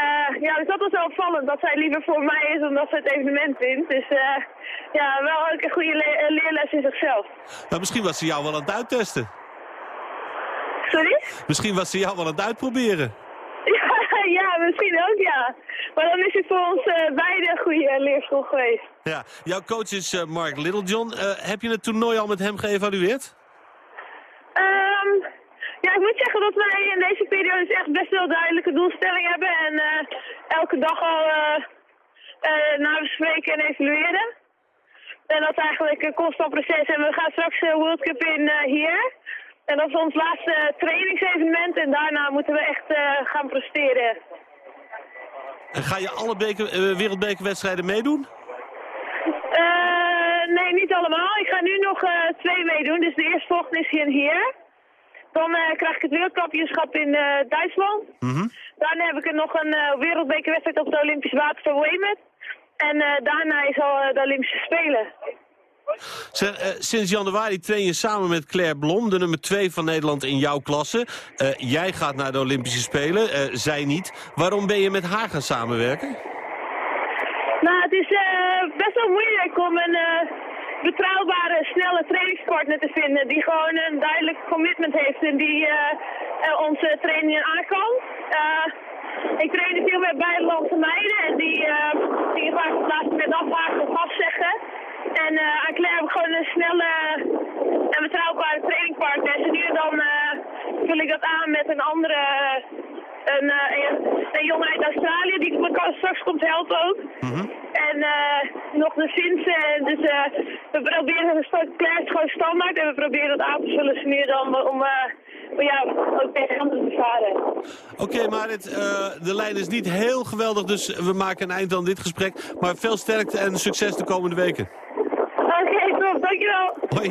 Eh, ja, dus dat was wel opvallend dat zij liever voor mij is dan dat ze het evenement wint. Dus eh, ja, wel ook een goede le- eh, leerles in zichzelf. Nou, misschien was ze jou wel aan het uittesten. Sorry? Misschien was ze jou wel aan het uitproberen. Ja, ja, misschien ook ja. Maar dan is het voor ons eh, beide een goede leerschool geweest. Ja, jouw coach is Mark Littlejohn. Heb je het toernooi al met hem geëvalueerd? Ehm, ja, ik moet zeggen dat wij in deze periode echt best wel duidelijke doelstellingen hebben. En eh, elke dag al eh eh, nabespreken en evalueren. En dat is eigenlijk een constant proces. En we gaan straks de World Cup in hier. En dat is ons laatste trainingsevenement. En daarna moeten we echt gaan presteren. En ga je alle beker, wereldbekerwedstrijden meedoen? Nee, niet allemaal. Ik ga nu nog twee meedoen. Dus de eerste volgende is hier en hier. Dan eh, krijg ik het wereldkampioenschap in eh, Duitsland. Daarna heb ik er nog een eh, wereldbekerwedstrijd op het Olympisch Water van Weymouth. En daarna is al de Olympische Spelen. Zeg, sinds januari train je samen met Claire Blom, de nummer 2 van Nederland in jouw klasse. Jij gaat naar de Olympische Spelen, zij niet. Waarom ben je met haar gaan samenwerken? Nou, het is best wel moeilijk om een betrouwbare, snelle trainingspartner te vinden. Die gewoon een duidelijk commitment heeft en die eh, eh, onze trainingen aan kan. Eh, ik trainde veel met buitenlandse meiden en die gingen vaak op laatste moment afhaken of afzeggen. En eh aan Claire heb ik gewoon een snelle en betrouwbare trainingpartner. En nu dan vul ik dat aan met een andere, een, eh, een, een jongen uit Australië die me straks komt helpen ook. En eh, nog de Finse. Dus eh, we proberen Claire is gewoon standaard en we proberen dat aan te vullen ze nu en dan om, om ja, ook tegen anderen te varen. Oké, Marit, eh, de lijn is niet heel geweldig, dus we maken een eind aan dit gesprek. Maar veel sterkte en succes de komende weken. Oké, top, dankjewel. Hoi.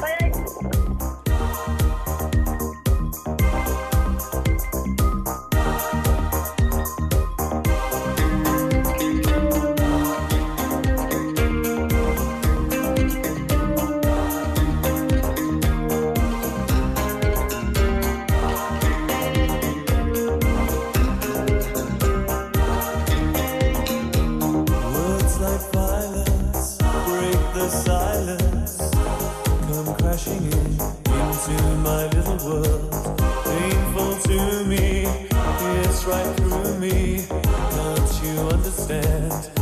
Hoi. To me, it's right through me. Can't you understand?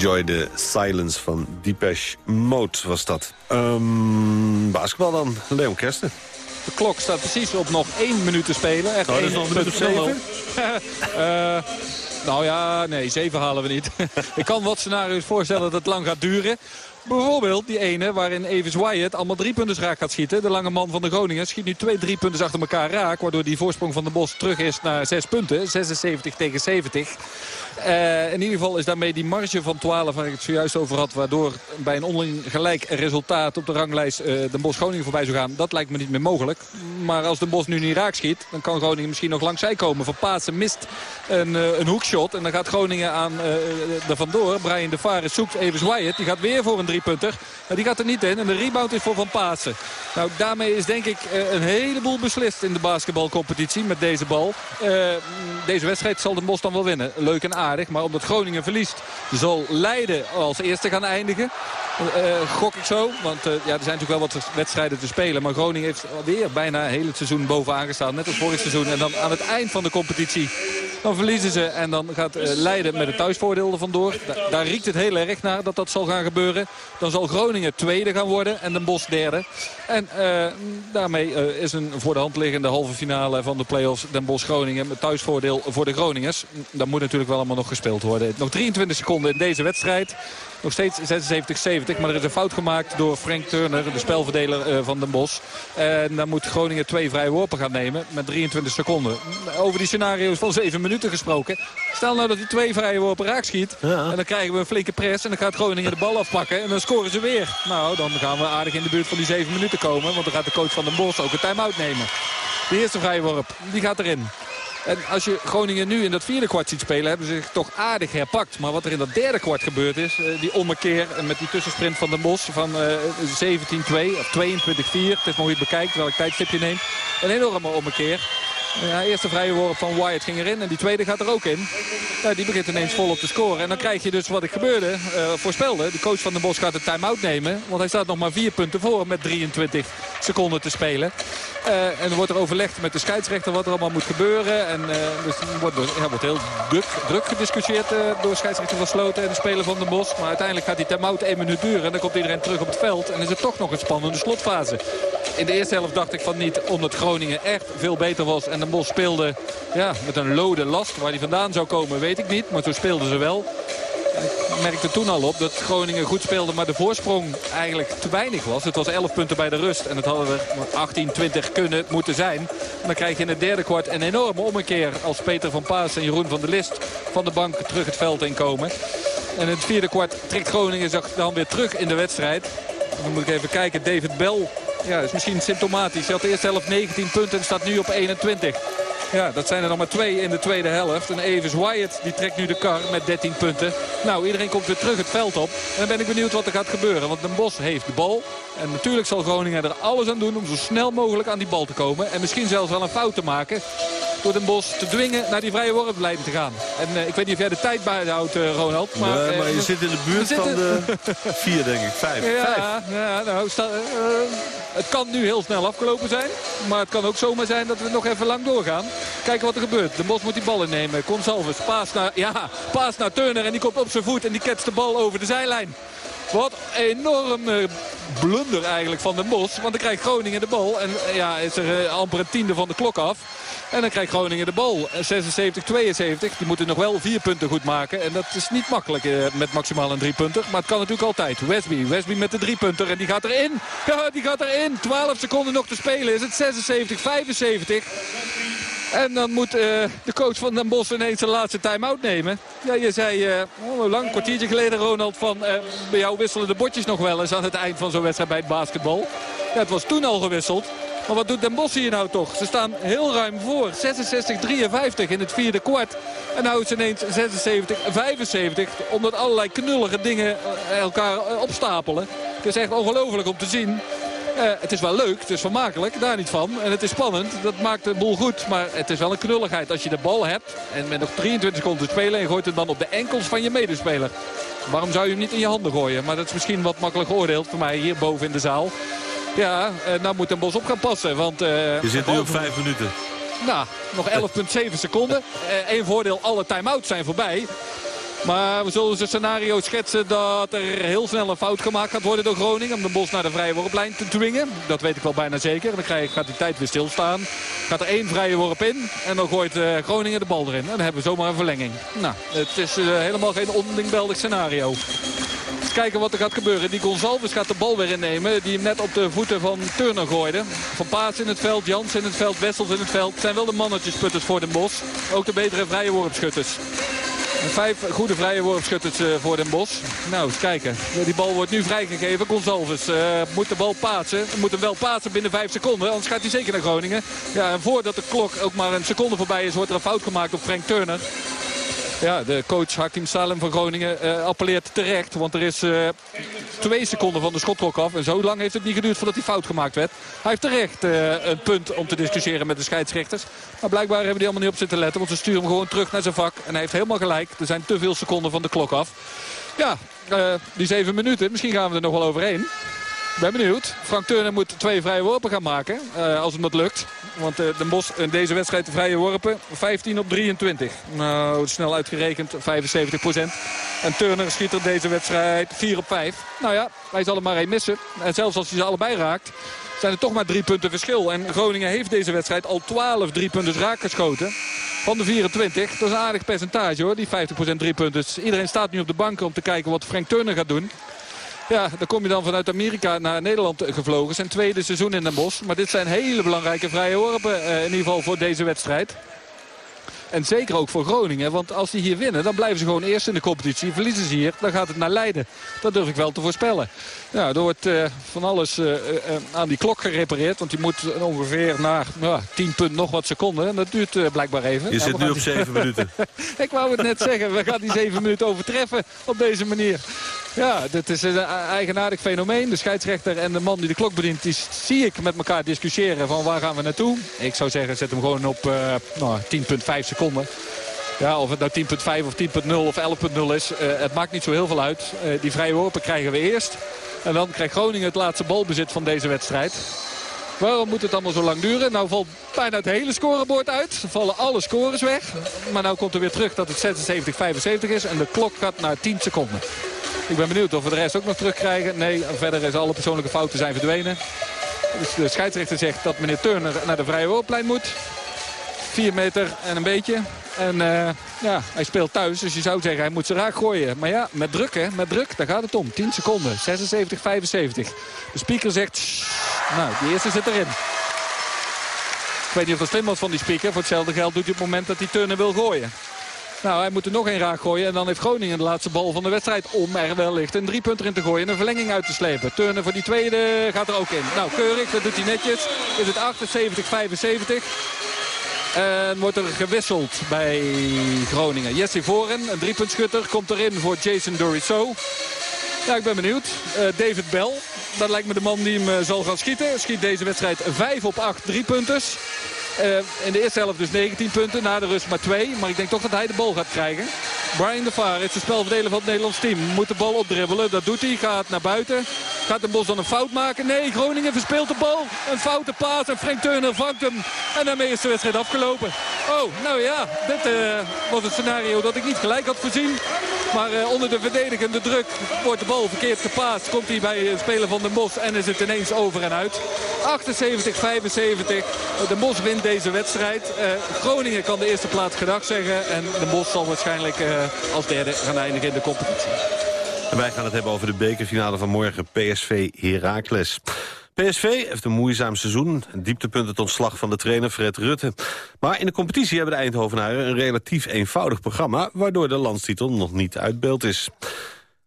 Enjoy the silence van Depeche Mode was dat. Um, basketbal dan, Leon Kersten. De klok staat precies op nog één minuut te spelen. Echt oh, dat is nog minuut zeven? uh, nou ja, nee, zeven halen we niet. Ik kan wat scenario's voorstellen dat het lang gaat duren. Bijvoorbeeld die ene waarin Evans Wyatt allemaal drie punten raak gaat schieten. De lange man van de Groningen schiet nu twee drie punten achter elkaar raak. Waardoor die voorsprong van de Bos terug is naar zes punten. 76 tegen 70. Uh, in ieder geval is daarmee die marge van 12 waar ik het zojuist over had... waardoor bij een onderling gelijk resultaat op de ranglijst uh, de Bos Groningen voorbij zou gaan. Dat lijkt me niet meer mogelijk. Maar als de Bos nu niet raak schiet, dan kan Groningen misschien nog langs zij komen. Van mist een, uh, een hoekshot en dan gaat Groningen aan er vandoor. Brian de Vare zoekt Evans Wyatt. Die gaat weer voor een driepunter. Maar die gaat er niet in en de rebound is voor Van Paatsen. Nou, daarmee is denk ik een heleboel beslist in de basketbalcompetitie met deze bal. deze wedstrijd zal de Bos dan wel winnen. Leuk en aardig. Maar omdat Groningen verliest zal Leiden als eerste gaan eindigen. Uh, gok ik zo. Want ja, er zijn natuurlijk wel wat wedstrijden te spelen. Maar Groningen heeft weer bijna heel het seizoen bovenaan gestaan. Net als vorig seizoen. En dan aan het eind van de competitie dan verliezen ze. En dan gaat Leiden met het thuisvoordeel er vandoor. Da daar riekt het heel erg naar dat dat zal gaan gebeuren. Dan zal Groningen tweede gaan worden. En Den Bosch derde. En daarmee is een voor de hand liggende halve finale van de play-offs Den Bosch-Groningen. Met thuisvoordeel voor de Groningers. Dat moet natuurlijk wel allemaal nog gespeeld worden. Nog 23 seconden in deze wedstrijd. Nog steeds 76-70. Maar er is een fout gemaakt door Frank Turner, de spelverdeler uh, van Den Bosch. En dan moet Groningen twee vrije worpen gaan nemen met 23 seconden. Over die scenario's van 7 minuten gesproken. Stel nou dat hij twee vrije worpen raak schiet. Ja. En dan krijgen we een flinke press. En dan gaat Groningen de bal afpakken. En dan scoren ze weer. Nou, dan gaan we aardig in de buurt van die 7 minuten komen. Want dan gaat de coach van Den Bosch ook een time-out nemen. De eerste vrije worp, die gaat erin. En als je Groningen nu in dat vierde kwart ziet spelen... hebben ze zich toch aardig herpakt. Maar wat er in dat derde kwart gebeurd is... Uh, die ommekeer met die tussensprint van de Bos van uh, 17-2 of 22-4. Het is maar hoe je het bekijkt, welk tijdstip je neemt. Een enorme ommekeer. Ja, eerste vrije worp van Wyatt ging erin en die tweede gaat er ook in. Ja, die begint ineens volop te scoren. En dan krijg je dus wat ik gebeurde, uh, voorspelde. De coach van de Bos gaat de time-out nemen. Want hij staat nog maar vier punten voor met 23 seconden te spelen. Uh, en er wordt er overlegd met de scheidsrechter wat er allemaal moet gebeuren. En uh, dus wordt, wordt heel druk, druk gediscussieerd door scheidsrechter van Sloten en de speler van de Bos. Maar uiteindelijk gaat die time-out één minuut duren. En dan komt iedereen terug op het veld. En is het toch nog een spannende slotfase. In de eerste helft dacht ik van niet, omdat Groningen echt veel beter was. En de Bos speelde ja, met een lode last. Waar die vandaan zou komen weet ik niet. Maar zo speelden ze wel. Ik merkte toen al op dat Groningen goed speelde, maar de voorsprong eigenlijk te weinig was. Het was 11 punten bij de rust en het hadden er 18, 20 kunnen moeten zijn. Dan krijg je in het derde kwart een enorme ommekeer als Peter van Paas en Jeroen van der List van de bank terug het veld inkomen. En in het vierde kwart trekt Groningen zich dan weer terug in de wedstrijd. Dan moet ik even kijken, David Bell ja, is misschien symptomatisch. Hij had de eerste helft 19 punten en staat nu op 21. Ja, dat zijn er nog maar twee in de tweede helft. En Evans Wyatt die trekt nu de kar met 13 punten. Nou, iedereen komt weer terug het veld op. En dan ben ik benieuwd wat er gaat gebeuren. Want Den Bos heeft de bal. En natuurlijk zal Groningen er alles aan doen om zo snel mogelijk aan die bal te komen. En misschien zelfs wel een fout te maken. Door Den Bos te dwingen naar die vrije worpleiding te gaan. En uh, ik weet niet of jij de tijd bijhoudt, uh, Ronald. Maar, nee, maar je uh, zit in de buurt zitten... van de vier, denk ik. Vijf. Ja, Vijf. ja nou, sta, het kan nu heel snel afgelopen zijn. Maar het kan ook zomaar zijn dat we nog even lang doorgaan. Kijken wat er gebeurt. De Bos moet die bal innemen. Consalves, paas naar, ja, paas naar Turner. En die komt op zijn voet en die ketst de bal over de zijlijn. Wat enorm uh, blunder eigenlijk van de Bos. Want dan krijgt Groningen de bal. En uh, ja, is er uh, amper een tiende van de klok af. En dan krijgt Groningen de bal. 76-72. Die moeten nog wel vier punten goed maken. En dat is niet makkelijk met maximaal een drie punter. Maar het kan natuurlijk altijd. Westby. Westby met de drie punter. En die gaat erin. Ja, die gaat erin. 12 seconden nog te spelen. Is het 76-75. En dan moet uh, de coach van Den Bosch ineens de laatste time-out nemen. Ja, je zei uh, oh, lang, een kwartiertje geleden Ronald van... Uh, bij jou wisselen de bordjes nog wel eens aan het eind van zo'n wedstrijd bij het basketbal. Ja, het was toen al gewisseld. Maar wat doet Den Bosch hier nou toch? Ze staan heel ruim voor. 66-53 in het vierde kwart. En nou is ineens 76-75. Omdat allerlei knullige dingen elkaar opstapelen. Het is echt ongelooflijk om te zien. Uh, het is wel leuk, het is vermakelijk, daar niet van. En het is spannend, dat maakt de boel goed. Maar het is wel een knulligheid als je de bal hebt en met nog 23 seconden te spelen... en gooit hem dan op de enkels van je medespeler. Waarom zou je hem niet in je handen gooien? Maar dat is misschien wat makkelijk geoordeeld voor mij hier boven in de zaal. Ja, uh, nou moet Den Bos op gaan passen. Want, uh, je zit nu op 5 minuten. Nou, nog 11,7 seconden. Eén voordeel, alle time-outs zijn voorbij. Maar we zullen een scenario schetsen dat er heel snel een fout gemaakt gaat worden door Groningen. Om de Bos naar de vrije worplijn te dwingen. Dat weet ik wel bijna zeker. Dan krijg, gaat die tijd weer stilstaan. Gaat er één vrije worp in. En dan gooit uh, Groningen de bal erin. En dan hebben we zomaar een verlenging. Nou, het is uh, helemaal geen ondenkbeeldig scenario. Kijken wat er gaat gebeuren. Die Gonzalves gaat de bal weer innemen. Die hem net op de voeten van Turner gooide. Van Paas in het veld, Jans in het veld, Wessels in het veld. Het zijn wel de mannetjesputters voor Den Bos. Ook de betere vrije worpschutters. Vijf goede vrije worpschutters voor Den Bos. Nou, eens kijken. Die bal wordt nu vrijgegeven. Gonzalves uh, moet de bal paatsen. Moet hem wel paatsen binnen vijf seconden. Anders gaat hij zeker naar Groningen. Ja, en voordat de klok ook maar een seconde voorbij is... wordt er een fout gemaakt op Frank Turner. Ja, de coach Hakim Salem van Groningen uh, appelleert terecht. Want er is uh, twee seconden van de schotklok af. En zo lang heeft het niet geduurd voordat hij fout gemaakt werd. Hij heeft terecht uh, een punt om te discussiëren met de scheidsrechters. Maar blijkbaar hebben die allemaal niet op zitten letten. Want ze sturen hem gewoon terug naar zijn vak. En hij heeft helemaal gelijk. Er zijn te veel seconden van de klok af. Ja, die zeven minuten. Misschien gaan we er nog wel overheen. Ik ben benieuwd. Frank Turner moet twee vrije worpen gaan maken. Als hem dat lukt. Want uh, Den Bos in deze wedstrijd de vrije worpen 15 op 23. Nou, snel uitgerekend 75 procent. En Turner schiet er deze wedstrijd 4 op 5. Nou ja, hij zal er maar één missen. En zelfs als hij ze allebei raakt, zijn er toch maar drie punten verschil. En Groningen heeft deze wedstrijd al 12 driepunters raakgeschoten. Van de 24. Dat is een aardig percentage hoor, die 50% driepunters. Iedereen staat nu op de banken om te kijken wat Frank Turner gaat doen. Ja, dan kom je dan vanuit Amerika naar Nederland gevlogen. Zijn tweede seizoen in Den Bosch. Maar dit zijn hele belangrijke vrije worpen. Uh, in ieder geval voor deze wedstrijd. En zeker ook voor Groningen. Want als die hier winnen, dan blijven ze gewoon eerst in de competitie. Verliezen ze hier, dan gaat het naar Leiden. Dat durf ik wel te voorspellen. Ja, er wordt uh, van alles uh, uh, aan die klok gerepareerd. Want die moet ongeveer naar 10 punt nog wat seconden. En dat duurt blijkbaar even. Je zit nu op 7 minuten. ik wou het net zeggen. We gaan die 7 minuten overtreffen op deze manier. Ja, dit is een eigenaardig fenomeen. De scheidsrechter en de man die de klok bedient, die zie ik met elkaar discussiëren van waar gaan we naartoe. Ik zou zeggen, zet hem gewoon op nou, 10,5 seconden. Ja, of het nou 10.5 of 10.0 of 11.0 is, uh, het maakt niet zo heel veel uit. Uh, die vrije worpen krijgen we eerst. En dan krijgt Groningen het laatste balbezit van deze wedstrijd. Waarom moet het allemaal zo lang duren? Nou valt bijna het hele scorebord uit. Vallen alle scores weg. Maar nou komt er weer terug dat het 76-75 is. En de klok gaat naar 10 seconden. Ik ben benieuwd of we de rest ook nog terugkrijgen. Nee, verder is alle persoonlijke fouten zijn verdwenen. Dus de scheidsrechter zegt dat meneer Turner naar de vrije worplijn moet. 4 meter en een beetje. En uh, ja, hij speelt thuis, dus je zou zeggen hij moet ze raak gooien. Maar ja, met druk hè, met druk, daar gaat het om. 10 seconden, 76, 75. De speaker zegt, nou, die eerste zit erin. Ik weet niet of dat slim was van die speaker. Voor hetzelfde geld doet hij op het moment dat hij turnen wil gooien. Nou, hij moet er nog één raak gooien. En dan heeft Groningen de laatste bal van de wedstrijd. Om er wellicht een drie punter in te gooien. En een verlenging uit te slepen. Turnen voor die tweede gaat er ook in. Nou, keurig. Dat doet hij netjes. Is het 78, 75. En wordt er gewisseld bij Groningen. Jesse Voren, een driepuntschutter, komt erin voor Jason Doriso. Ja, ik ben benieuwd. Uh, David Bell, dat lijkt me de man die hem uh, zal gaan schieten. Schiet deze wedstrijd 5 op 8 driepunters. Uh, in de eerste helft dus 19 punten, na de rust maar 2. Maar ik denk toch dat hij de bal gaat krijgen. Brian de Vaar is de spelverdeler van het Nederlands team. Moet de bal opdribbelen, dat doet hij. Gaat naar buiten. Gaat de Bos dan een fout maken? Nee, Groningen verspeelt de bal. Een foute paas en Frank Turner vangt hem. En daarmee is de wedstrijd afgelopen. Oh, nou ja, dit uh, was het scenario dat ik niet gelijk had voorzien. Maar uh, onder de verdedigende druk wordt de bal verkeerd gepaast. Komt hij bij de speler van de Bos en is het ineens over en uit. 78, 75. De Bos wint deze wedstrijd. Uh, Groningen kan de eerste plaats gedag zeggen. En de Bos zal waarschijnlijk als derde gaan eindigen in de competitie. En wij gaan het hebben over de bekerfinale van morgen. PSV Heracles. PSV heeft een moeizaam seizoen. Dieptepunt het ontslag van de trainer Fred Rutte. Maar in de competitie hebben de Eindhovenaren een relatief eenvoudig programma... waardoor de landstitel nog niet uit beeld is.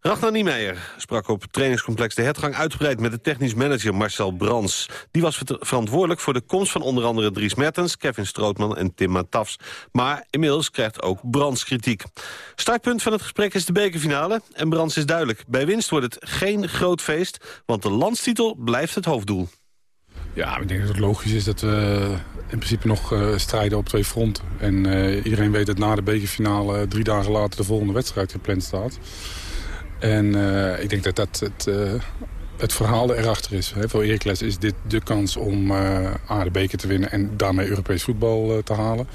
Ragnar Niemeyer sprak op trainingscomplex De Hetgang uitgebreid met de technisch manager Marcel Brands. Die was verantwoordelijk voor de komst van onder andere Dries Mertens, Kevin Strootman en Tim Matafs. Maar inmiddels krijgt ook Brands kritiek. Startpunt van het gesprek is de bekerfinale en Brands is duidelijk. Bij winst wordt het geen groot feest, want de landstitel blijft het hoofddoel. Ja, ik denk dat het logisch is dat we in principe nog uh, strijden op twee fronten. En uh, iedereen weet dat na de bekerfinale drie dagen later de volgende wedstrijd gepland staat. En uh, ik denk dat dat het, uh, het verhaal erachter is. Hè. Voor Heracles is dit de kans om A, de beker te winnen... en daarmee Europees voetbal te halen.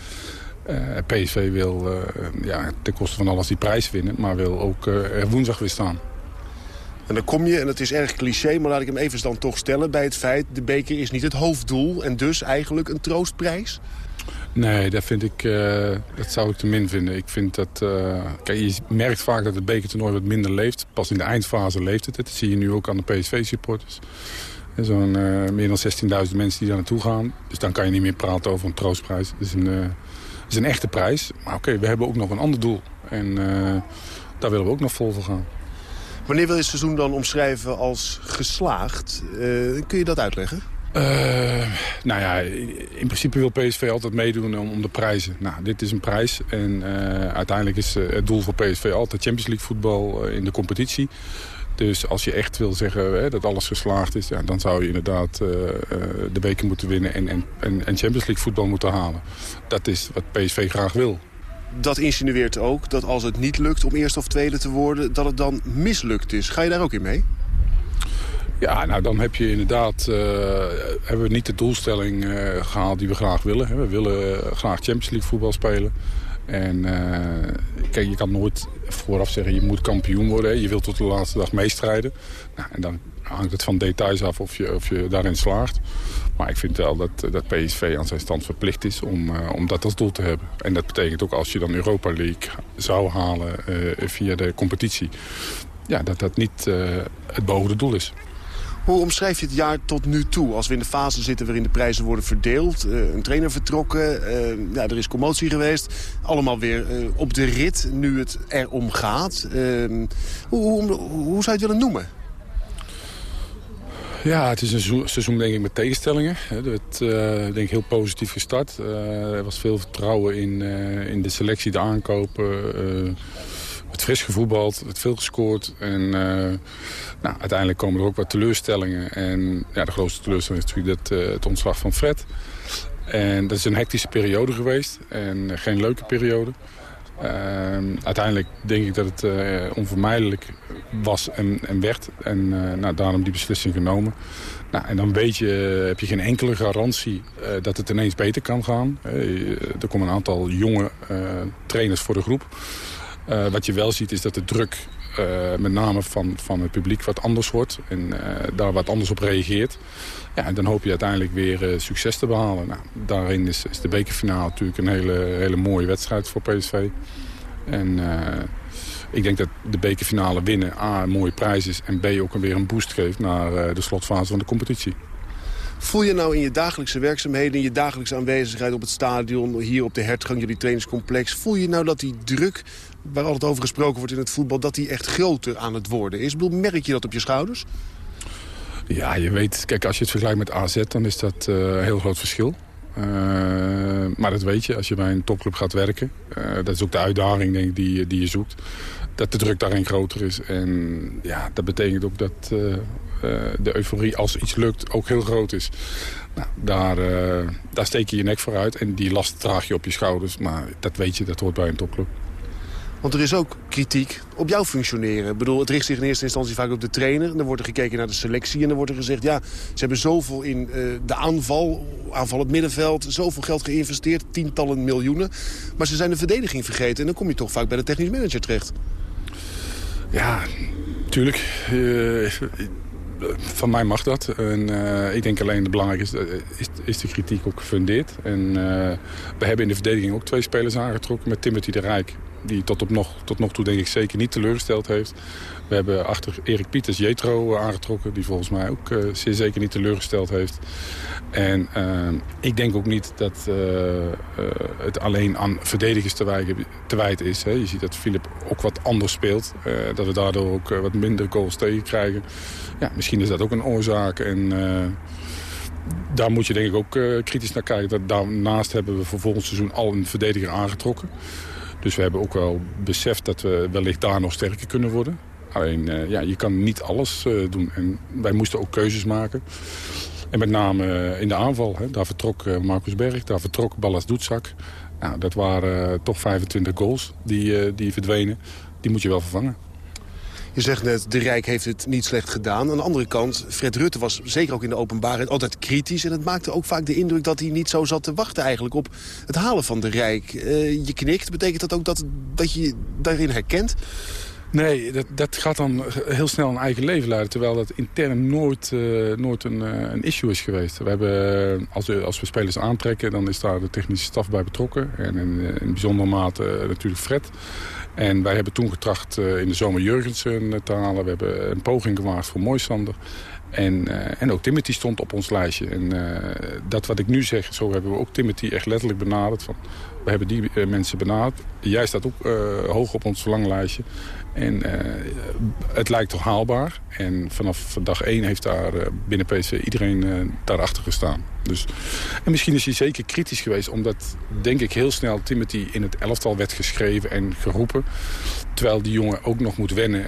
PSV wil ja, ten koste van alles die prijs winnen, maar wil ook er woensdag weer staan. En dan kom je, en het is erg cliché, maar laat ik hem even dan toch stellen... bij het feit, de beker is niet het hoofddoel en dus eigenlijk een troostprijs? Nee, dat, vind ik, uh, dat zou ik te min vinden. Ik vind dat, uh, kijk, je merkt vaak dat het bekertoernooi wat minder leeft. Pas in de eindfase leeft het. Dat zie je nu ook aan de PSV-supporters. Zo'n uh, meer dan 16.000 mensen die daar naartoe gaan. Dus dan kan je niet meer praten over een troostprijs. Het is een, is een echte prijs. Maar oké, we hebben ook nog een ander doel. En daar willen we ook nog vol voor gaan. Wanneer wil je het seizoen dan omschrijven als geslaagd? kun je dat uitleggen? Uh, nou ja, in principe wil PSV altijd meedoen om, om de prijzen. Nou, dit is een prijs en uh, uiteindelijk is uh, het doel voor PSV altijd Champions League voetbal in de competitie. Dus als je echt wil zeggen hè, dat alles geslaagd is, ja, dan zou je inderdaad de beker moeten winnen en, en, en Champions League voetbal moeten halen. Dat is wat PSV graag wil. Dat insinueert ook dat als het niet lukt om eerste of tweede te worden, dat het dan mislukt is. Ga je daar ook in mee? Ja, nou dan heb je inderdaad, uh, hebben we niet de doelstelling uh, gehaald die we graag willen. We willen graag Champions League voetbal spelen. En kijk, je kan nooit vooraf zeggen, je moet kampioen worden. Je wilt tot de laatste dag meestrijden. Nou, en dan hangt het van details af of je, of je daarin slaagt. Maar ik vind wel dat, dat PSV aan zijn stand verplicht is om, om dat als doel te hebben. En dat betekent ook als je dan Europa League zou halen via de competitie... Ja, dat dat niet het beoogde doel is. Hoe omschrijf je het jaar tot nu toe? Als we in de fase zitten waarin de prijzen worden verdeeld. Uh, een trainer vertrokken. Uh, ja, er is commotie geweest. Allemaal weer uh, op de rit nu het erom gaat. Ehm, hoe, hoe, hoe, zou je het willen noemen? Ja, het is een seizoen denk ik met tegenstellingen. Het denk ik heel positief gestart. er was veel vertrouwen in, in de selectie, de aankopen fris gevoetbald, het veel gescoord. En uh, nou, uiteindelijk komen er ook wat teleurstellingen. En ja, de grootste teleurstelling is natuurlijk dat, uh, het ontslag van Fred. En dat is een hectische periode geweest. En geen leuke periode. Uh, uiteindelijk denk ik dat het onvermijdelijk was en, en werd. En nou, daarom die beslissing genomen. Nou, en dan weet je, heb je geen enkele garantie dat het ineens beter kan gaan. er komen een aantal jonge trainers voor de groep. Uh, wat je wel ziet is dat de druk uh, met name van, van het publiek wat anders wordt. En uh, daar wat anders op reageert. Ja, en dan hoop je uiteindelijk weer succes te behalen. Nou, daarin is, is de bekerfinale natuurlijk een hele, hele mooie wedstrijd voor PSV. En ik denk dat de bekerfinale winnen A, een mooie prijs is... en B, ook weer een boost geeft naar de slotfase van de competitie. Voel je nou in je dagelijkse werkzaamheden, in je dagelijkse aanwezigheid op het stadion, hier op de hertgang, jullie trainingscomplex, voel je nou dat die druk, waar altijd over gesproken wordt in het voetbal, dat die echt groter aan het worden is? Merk je dat op je schouders? Ja, je weet, kijk, als je het vergelijkt met AZ, dan is dat uh, een heel groot verschil. Uh, maar dat weet je als je bij een topclub gaat werken. Uh, dat is ook de uitdaging denk ik, die, die je zoekt. Dat de druk daarin groter is. En ja, dat betekent ook dat de euforie als iets lukt ook heel groot is. Nou, daar, daar steek je je nek voor uit en die last draag je op je schouders. Maar dat weet je, dat hoort bij een topclub. Want er is ook kritiek op jouw functioneren. Ik bedoel, het richt zich in eerste instantie vaak op de trainer. Dan wordt er gekeken naar de selectie en dan wordt er gezegd... ja, ze hebben zoveel in uh, de aanval, aanval het middenveld... zoveel geld geïnvesteerd, tientallen miljoenen. Maar ze zijn de verdediging vergeten. En dan kom je toch vaak bij de technisch manager terecht. Ja, tuurlijk. Uh, van mij mag dat. En, uh, ik denk alleen het belangrijkste is, is, is de kritiek ook gefundeerd. En we hebben in de verdediging ook twee spelers aangetrokken met Timothy de Rijk. Die tot, op nog, tot nog toe denk ik zeker niet teleurgesteld heeft. We hebben achter Erik Pieters Jetro eh, aangetrokken. Die volgens mij ook uh, zeer zeker niet teleurgesteld heeft. En uh, ik denk ook niet dat het alleen aan verdedigers te, wijten, te wijten is. Hè. Je ziet dat Philip ook wat anders speelt. dat we daardoor ook wat minder goals tegen krijgen. Ja, misschien is dat ook een oorzaak. En daar moet je denk ik ook kritisch naar kijken. Daarnaast hebben we voor volgend seizoen al een verdediger aangetrokken. Dus we hebben ook wel beseft dat we wellicht daar nog sterker kunnen worden. Alleen, uh, ja, je kan niet alles uh, doen. En wij moesten ook keuzes maken. En met name uh, in de aanval. Hè. Daar vertrok Marcus Berg, daar vertrok Ballas Doetzak. Nou, dat waren toch 25 goals die, die verdwenen. Die moet je wel vervangen. Je zegt net, de Rijk heeft het niet slecht gedaan. Aan de andere kant, Fred Rutte was zeker ook in de openbaarheid altijd kritisch. En het maakte ook vaak de indruk dat hij niet zo zat te wachten eigenlijk op het halen van de Rijk. Eh, je knikt, betekent dat ook dat, dat je daarin herkent? Nee, dat, dat gaat dan heel snel een eigen leven leiden. Terwijl dat intern nooit, eh, nooit een, eh, een issue is geweest. We hebben, als, we, als we spelers aantrekken, dan is daar de technische staf bij betrokken. En in, in bijzondere mate natuurlijk Fred. En wij hebben toen getracht in de zomer Jurgensen te halen. We hebben een poging gemaakt voor Moisander. En, en ook Timothy stond op ons lijstje. En dat wat ik nu zeg, zo hebben we ook Timothy echt letterlijk benaderd. Van, we hebben die mensen benaderd. Jij staat ook hoog op ons verlanglijstje. En uh, het lijkt toch haalbaar. En vanaf dag 1 heeft daar uh, binnen PC iedereen uh, daarachter gestaan. Dus, en misschien is hij zeker kritisch geweest... omdat, denk ik, heel snel Timothy in het elftal werd geschreven en geroepen. Terwijl die jongen ook nog moet wennen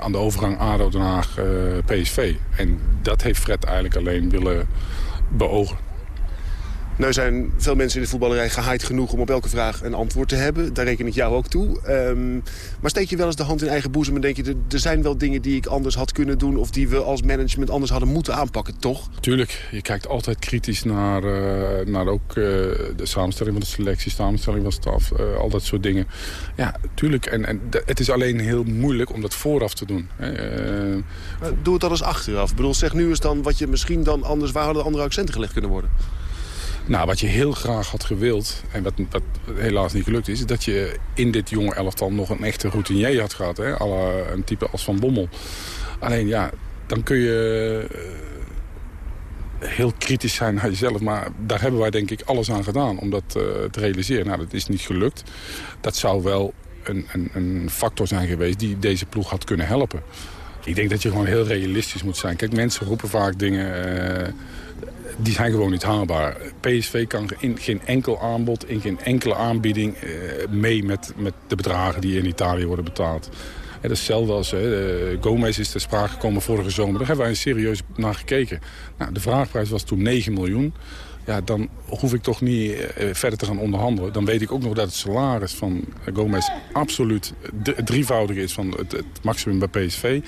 aan de overgang ADO Den Haag-PSV. en dat heeft Fred eigenlijk alleen willen beogen. Nou zijn veel mensen in de voetballerij gehaaid genoeg om op elke vraag een antwoord te hebben. Daar reken ik jou ook toe. Um, maar steek je wel eens de hand in eigen boezem en denk je... er zijn wel dingen die ik anders had kunnen doen... of die we als management anders hadden moeten aanpakken, toch? Tuurlijk, je kijkt altijd kritisch naar, uh, naar ook uh, de samenstelling van de selectie... samenstelling van staf, uh, al dat soort dingen. Ja, tuurlijk. En, en het is alleen heel moeilijk om dat vooraf te doen. Doe het dan eens achteraf. Ik bedoel, zeg nu eens dan wat je misschien dan anders... waar hadden andere accenten gelegd kunnen worden? Nou, wat je heel graag had gewild, en wat, wat helaas niet gelukt is... is dat je in dit jonge elftal nog een echte routinier had gehad. Hè? Alle, een type als Van Bommel. Alleen ja, dan kun je uh, heel kritisch zijn naar jezelf. Maar daar hebben wij denk ik alles aan gedaan om dat uh, te realiseren. Nou, dat is niet gelukt. Dat zou wel een, een, een factor zijn geweest die deze ploeg had kunnen helpen. Ik denk dat je gewoon heel realistisch moet zijn. Kijk, mensen roepen vaak dingen... Uh, die zijn gewoon niet haalbaar. PSV kan in geen enkel aanbod, in geen enkele aanbieding uh, mee met, met de bedragen die in Italië worden betaald. Dat is hetzelfde als uh, Gomez is ter sprake gekomen vorige zomer. Daar hebben wij serieus naar gekeken. Nou, de vraagprijs was toen 9 miljoen. Ja, dan hoef ik toch niet uh, verder te gaan onderhandelen. Dan weet ik ook nog dat het salaris van Gomez absoluut het drievoudige is van het, het maximum bij PSV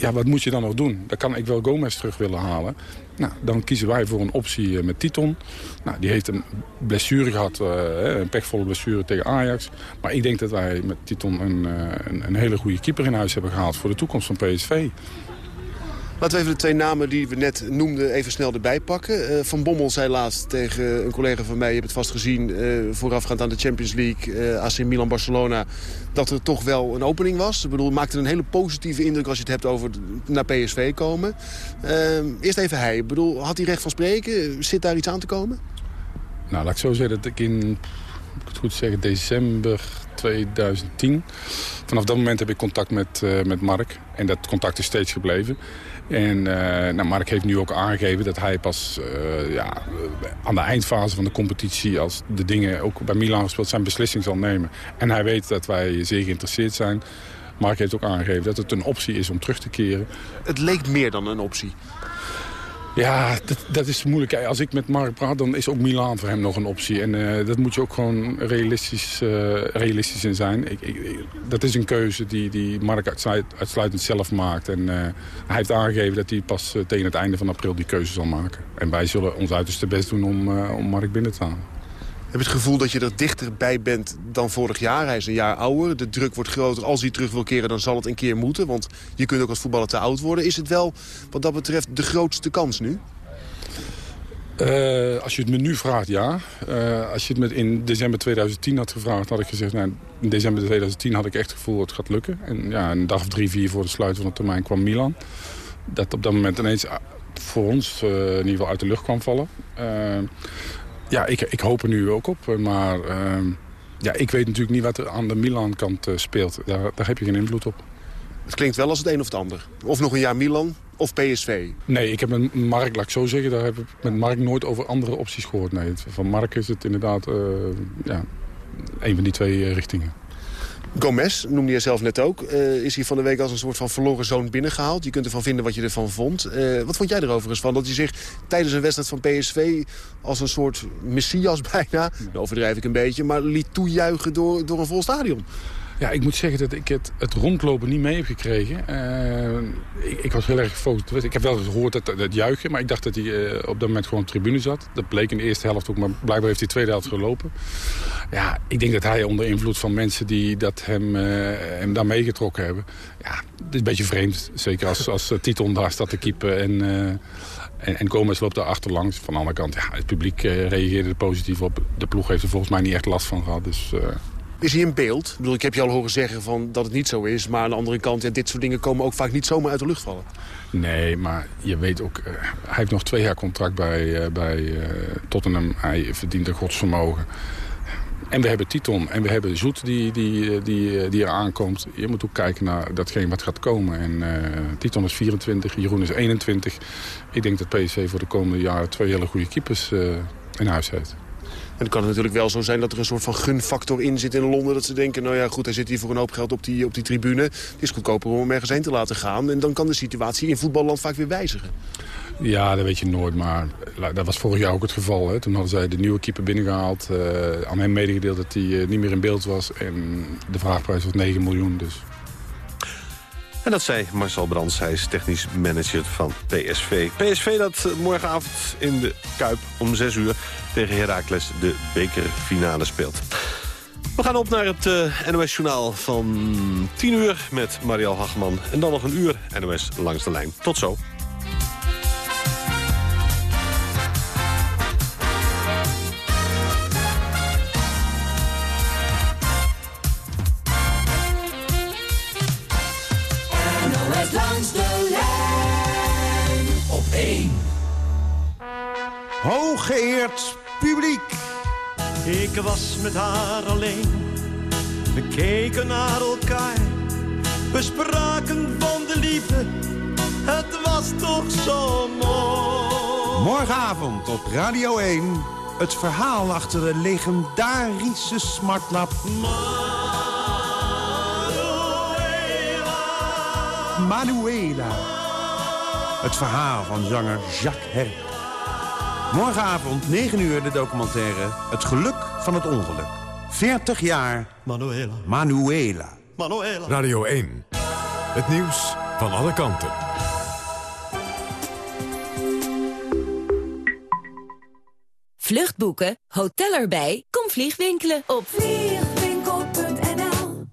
ja, wat moet je dan nog doen? Dan kan ik wel Gomez terug willen halen. Nou, dan kiezen wij voor een optie met Titon. Nou, die heeft een blessure gehad, uh, een pechvolle blessure tegen Ajax. Maar ik denk dat wij met Titon een, een, een hele goede keeper in huis hebben gehaald... voor de toekomst van PSV. Laten we even de twee namen die we net noemden even snel erbij pakken. Uh, van Bommel zei laatst tegen een collega van mij, je hebt het vast gezien... Uh, voorafgaand aan de Champions League, uh, AC Milan-Barcelona... dat er toch wel een opening was. Ik bedoel, het maakte een hele positieve indruk als je het hebt over naar PSV komen. eerst even hij. Ik bedoel, had hij recht van spreken? Zit daar iets aan te komen? Nou, laat ik zo zeggen dat ik in, het goed zeggen, december 2010... vanaf dat moment heb ik contact met, met Mark. En dat contact is steeds gebleven. En uh, nou, Mark heeft nu ook aangegeven dat hij pas uh, ja, aan de eindfase van de competitie... als de dingen ook bij Milan gespeeld zijn, beslissing zal nemen. En hij weet dat wij zeer geïnteresseerd zijn. Mark heeft ook aangegeven dat het een optie is om terug te keren. Het leek meer dan een optie. Ja, dat, dat is moeilijk. Als ik met Mark praat, dan is ook Milaan voor hem nog een optie. En uh, dat moet je ook gewoon realistisch, uh, realistisch in zijn. Ik, dat is een keuze die, die Mark uitsluit, uitsluitend zelf maakt. En uh, hij heeft aangegeven dat hij pas tegen het einde van april die keuze zal maken. En wij zullen ons uiterste best doen om, om Mark binnen te halen. Heb je het gevoel dat je er dichterbij bent dan vorig jaar? Hij is een jaar ouder, de druk wordt groter. Als hij terug wil keren, dan zal het een keer moeten. Want je kunt ook als voetballer te oud worden. Is het wel, wat dat betreft, de grootste kans nu? Uh, als je het me nu vraagt, ja. Uh, als je het me in december 2010 had gevraagd, had ik gezegd... Nou, in december 2010 had ik echt het gevoel dat het gaat lukken. En ja, een dag of drie, vier voor de sluiting van de termijn kwam Milan. Dat op dat moment ineens voor ons in ieder geval uit de lucht kwam vallen. Ja, ik, ik hoop er nu ook op. Maar uh, ja, ik weet natuurlijk niet wat er aan de Milan-kant uh, speelt. Daar, daar heb je geen invloed op. Het klinkt wel als het een of het ander. Of nog een jaar Milan, of PSV. Nee, ik heb met Mark, laat ik zo zeggen... daar heb ik met Mark nooit over andere opties gehoord. Nee, van Mark is het inderdaad uh, ja, een van die twee richtingen. Gomez, noemde je zelf net ook, uh, is hier van de week als een soort van verloren zoon binnengehaald. Je kunt ervan vinden wat je ervan vond. Uh, wat vond jij erover eens van? Dat hij zich tijdens een wedstrijd van PSV als een soort messias bijna, dan overdrijf ik een beetje, maar liet toejuichen door, door een vol stadion. Ja, ik moet zeggen dat ik het, het rondlopen niet mee heb gekregen. Eh, ik, ik, was heel erg gefocust. Ik heb wel gehoord dat, dat juichen, maar ik dacht dat hij uh, op dat moment gewoon op de tribune zat. Dat bleek in de eerste helft ook, maar blijkbaar heeft hij de tweede helft gelopen. Ja, ik denk dat hij onder invloed van mensen die dat hem, uh, hem daar meegetrokken hebben. Ja, het is een beetje vreemd. Zeker als, als Titon daar staat te keeper en... En, en Gomez loopt daar achterlangs. Van de andere kant, ja, het publiek reageerde er positief op. De ploeg heeft er volgens mij niet echt last van gehad. Dus is hij in beeld? Ik, bedoel, ik heb je al horen zeggen van dat het niet zo is. Maar aan de andere kant, ja, dit soort dingen komen ook vaak niet zomaar uit de lucht vallen. Nee, maar je weet ook... Uh, hij heeft nog twee jaar contract bij, uh, bij uh, Tottenham. Hij verdient een godsvermogen. En we hebben Titon en we hebben Zoet die, die, die, die er aankomt. Je moet ook kijken naar datgene wat gaat komen. En Titon is 24, Jeroen is 21. Ik denk dat PSV voor de komende jaren twee hele goede keepers in huis heeft. Het kan natuurlijk wel zo zijn dat er een soort van gunfactor in zit in Londen. Dat ze denken, nou ja goed, hij zit hier voor een hoop geld op die, op die tribune. Het is goedkoper om hem ergens heen te laten gaan. En dan kan de situatie in voetballand vaak weer wijzigen. Ja, dat weet je nooit, maar dat was vorig jaar ook het geval. Hè. Toen hadden zij de nieuwe keeper binnengehaald. Uh, aan hem medegedeeld dat hij uh, niet meer in beeld was. En de vraagprijs was 9 miljoen, dus en dat zei Marcel Brands, hij is technisch manager van PSV. PSV dat morgenavond in de Kuip om 6 uur tegen Heracles de bekerfinale speelt. We gaan op naar het uh, NOS-journaal van 10 uur met Marielle Hagman. En dan nog een uur NOS langs de lijn. Tot zo. Met haar alleen. We keken naar elkaar. We spraken van de liefde. Het was toch zo mooi. Morgenavond op Radio 1. Het verhaal achter de legendarische smartlap. Manuela. Manuela. Het verhaal van zanger Jacques Herp. Morgenavond, 9 uur, de documentaire Het Geluk van het Ongeluk. 40 jaar Manuela. Manuela. Manuela. Radio 1. Het nieuws van alle kanten. Vluchtboeken, hotel erbij, kom vliegwinkelen op vliegwinkel.nl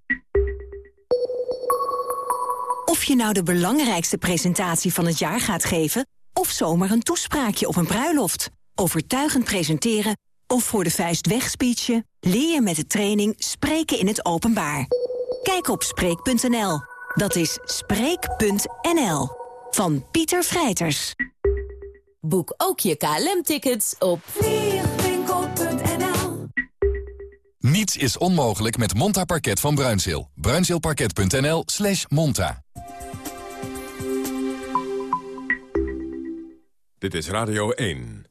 Of je nou de belangrijkste presentatie van het jaar gaat geven of zomaar een toespraakje op een bruiloft. Overtuigend presenteren of voor de vuist wegspeechen... leer je met de training Spreken in het Openbaar. Kijk op Spreek.nl. Dat is Spreek.nl. Van Pieter Vrijters. Boek ook je KLM-tickets op vliegwinkel.nl. Niets is onmogelijk met Monta Parket van Bruinzeel. Bruinzeelparket.nl slash monta. Dit is Radio 1.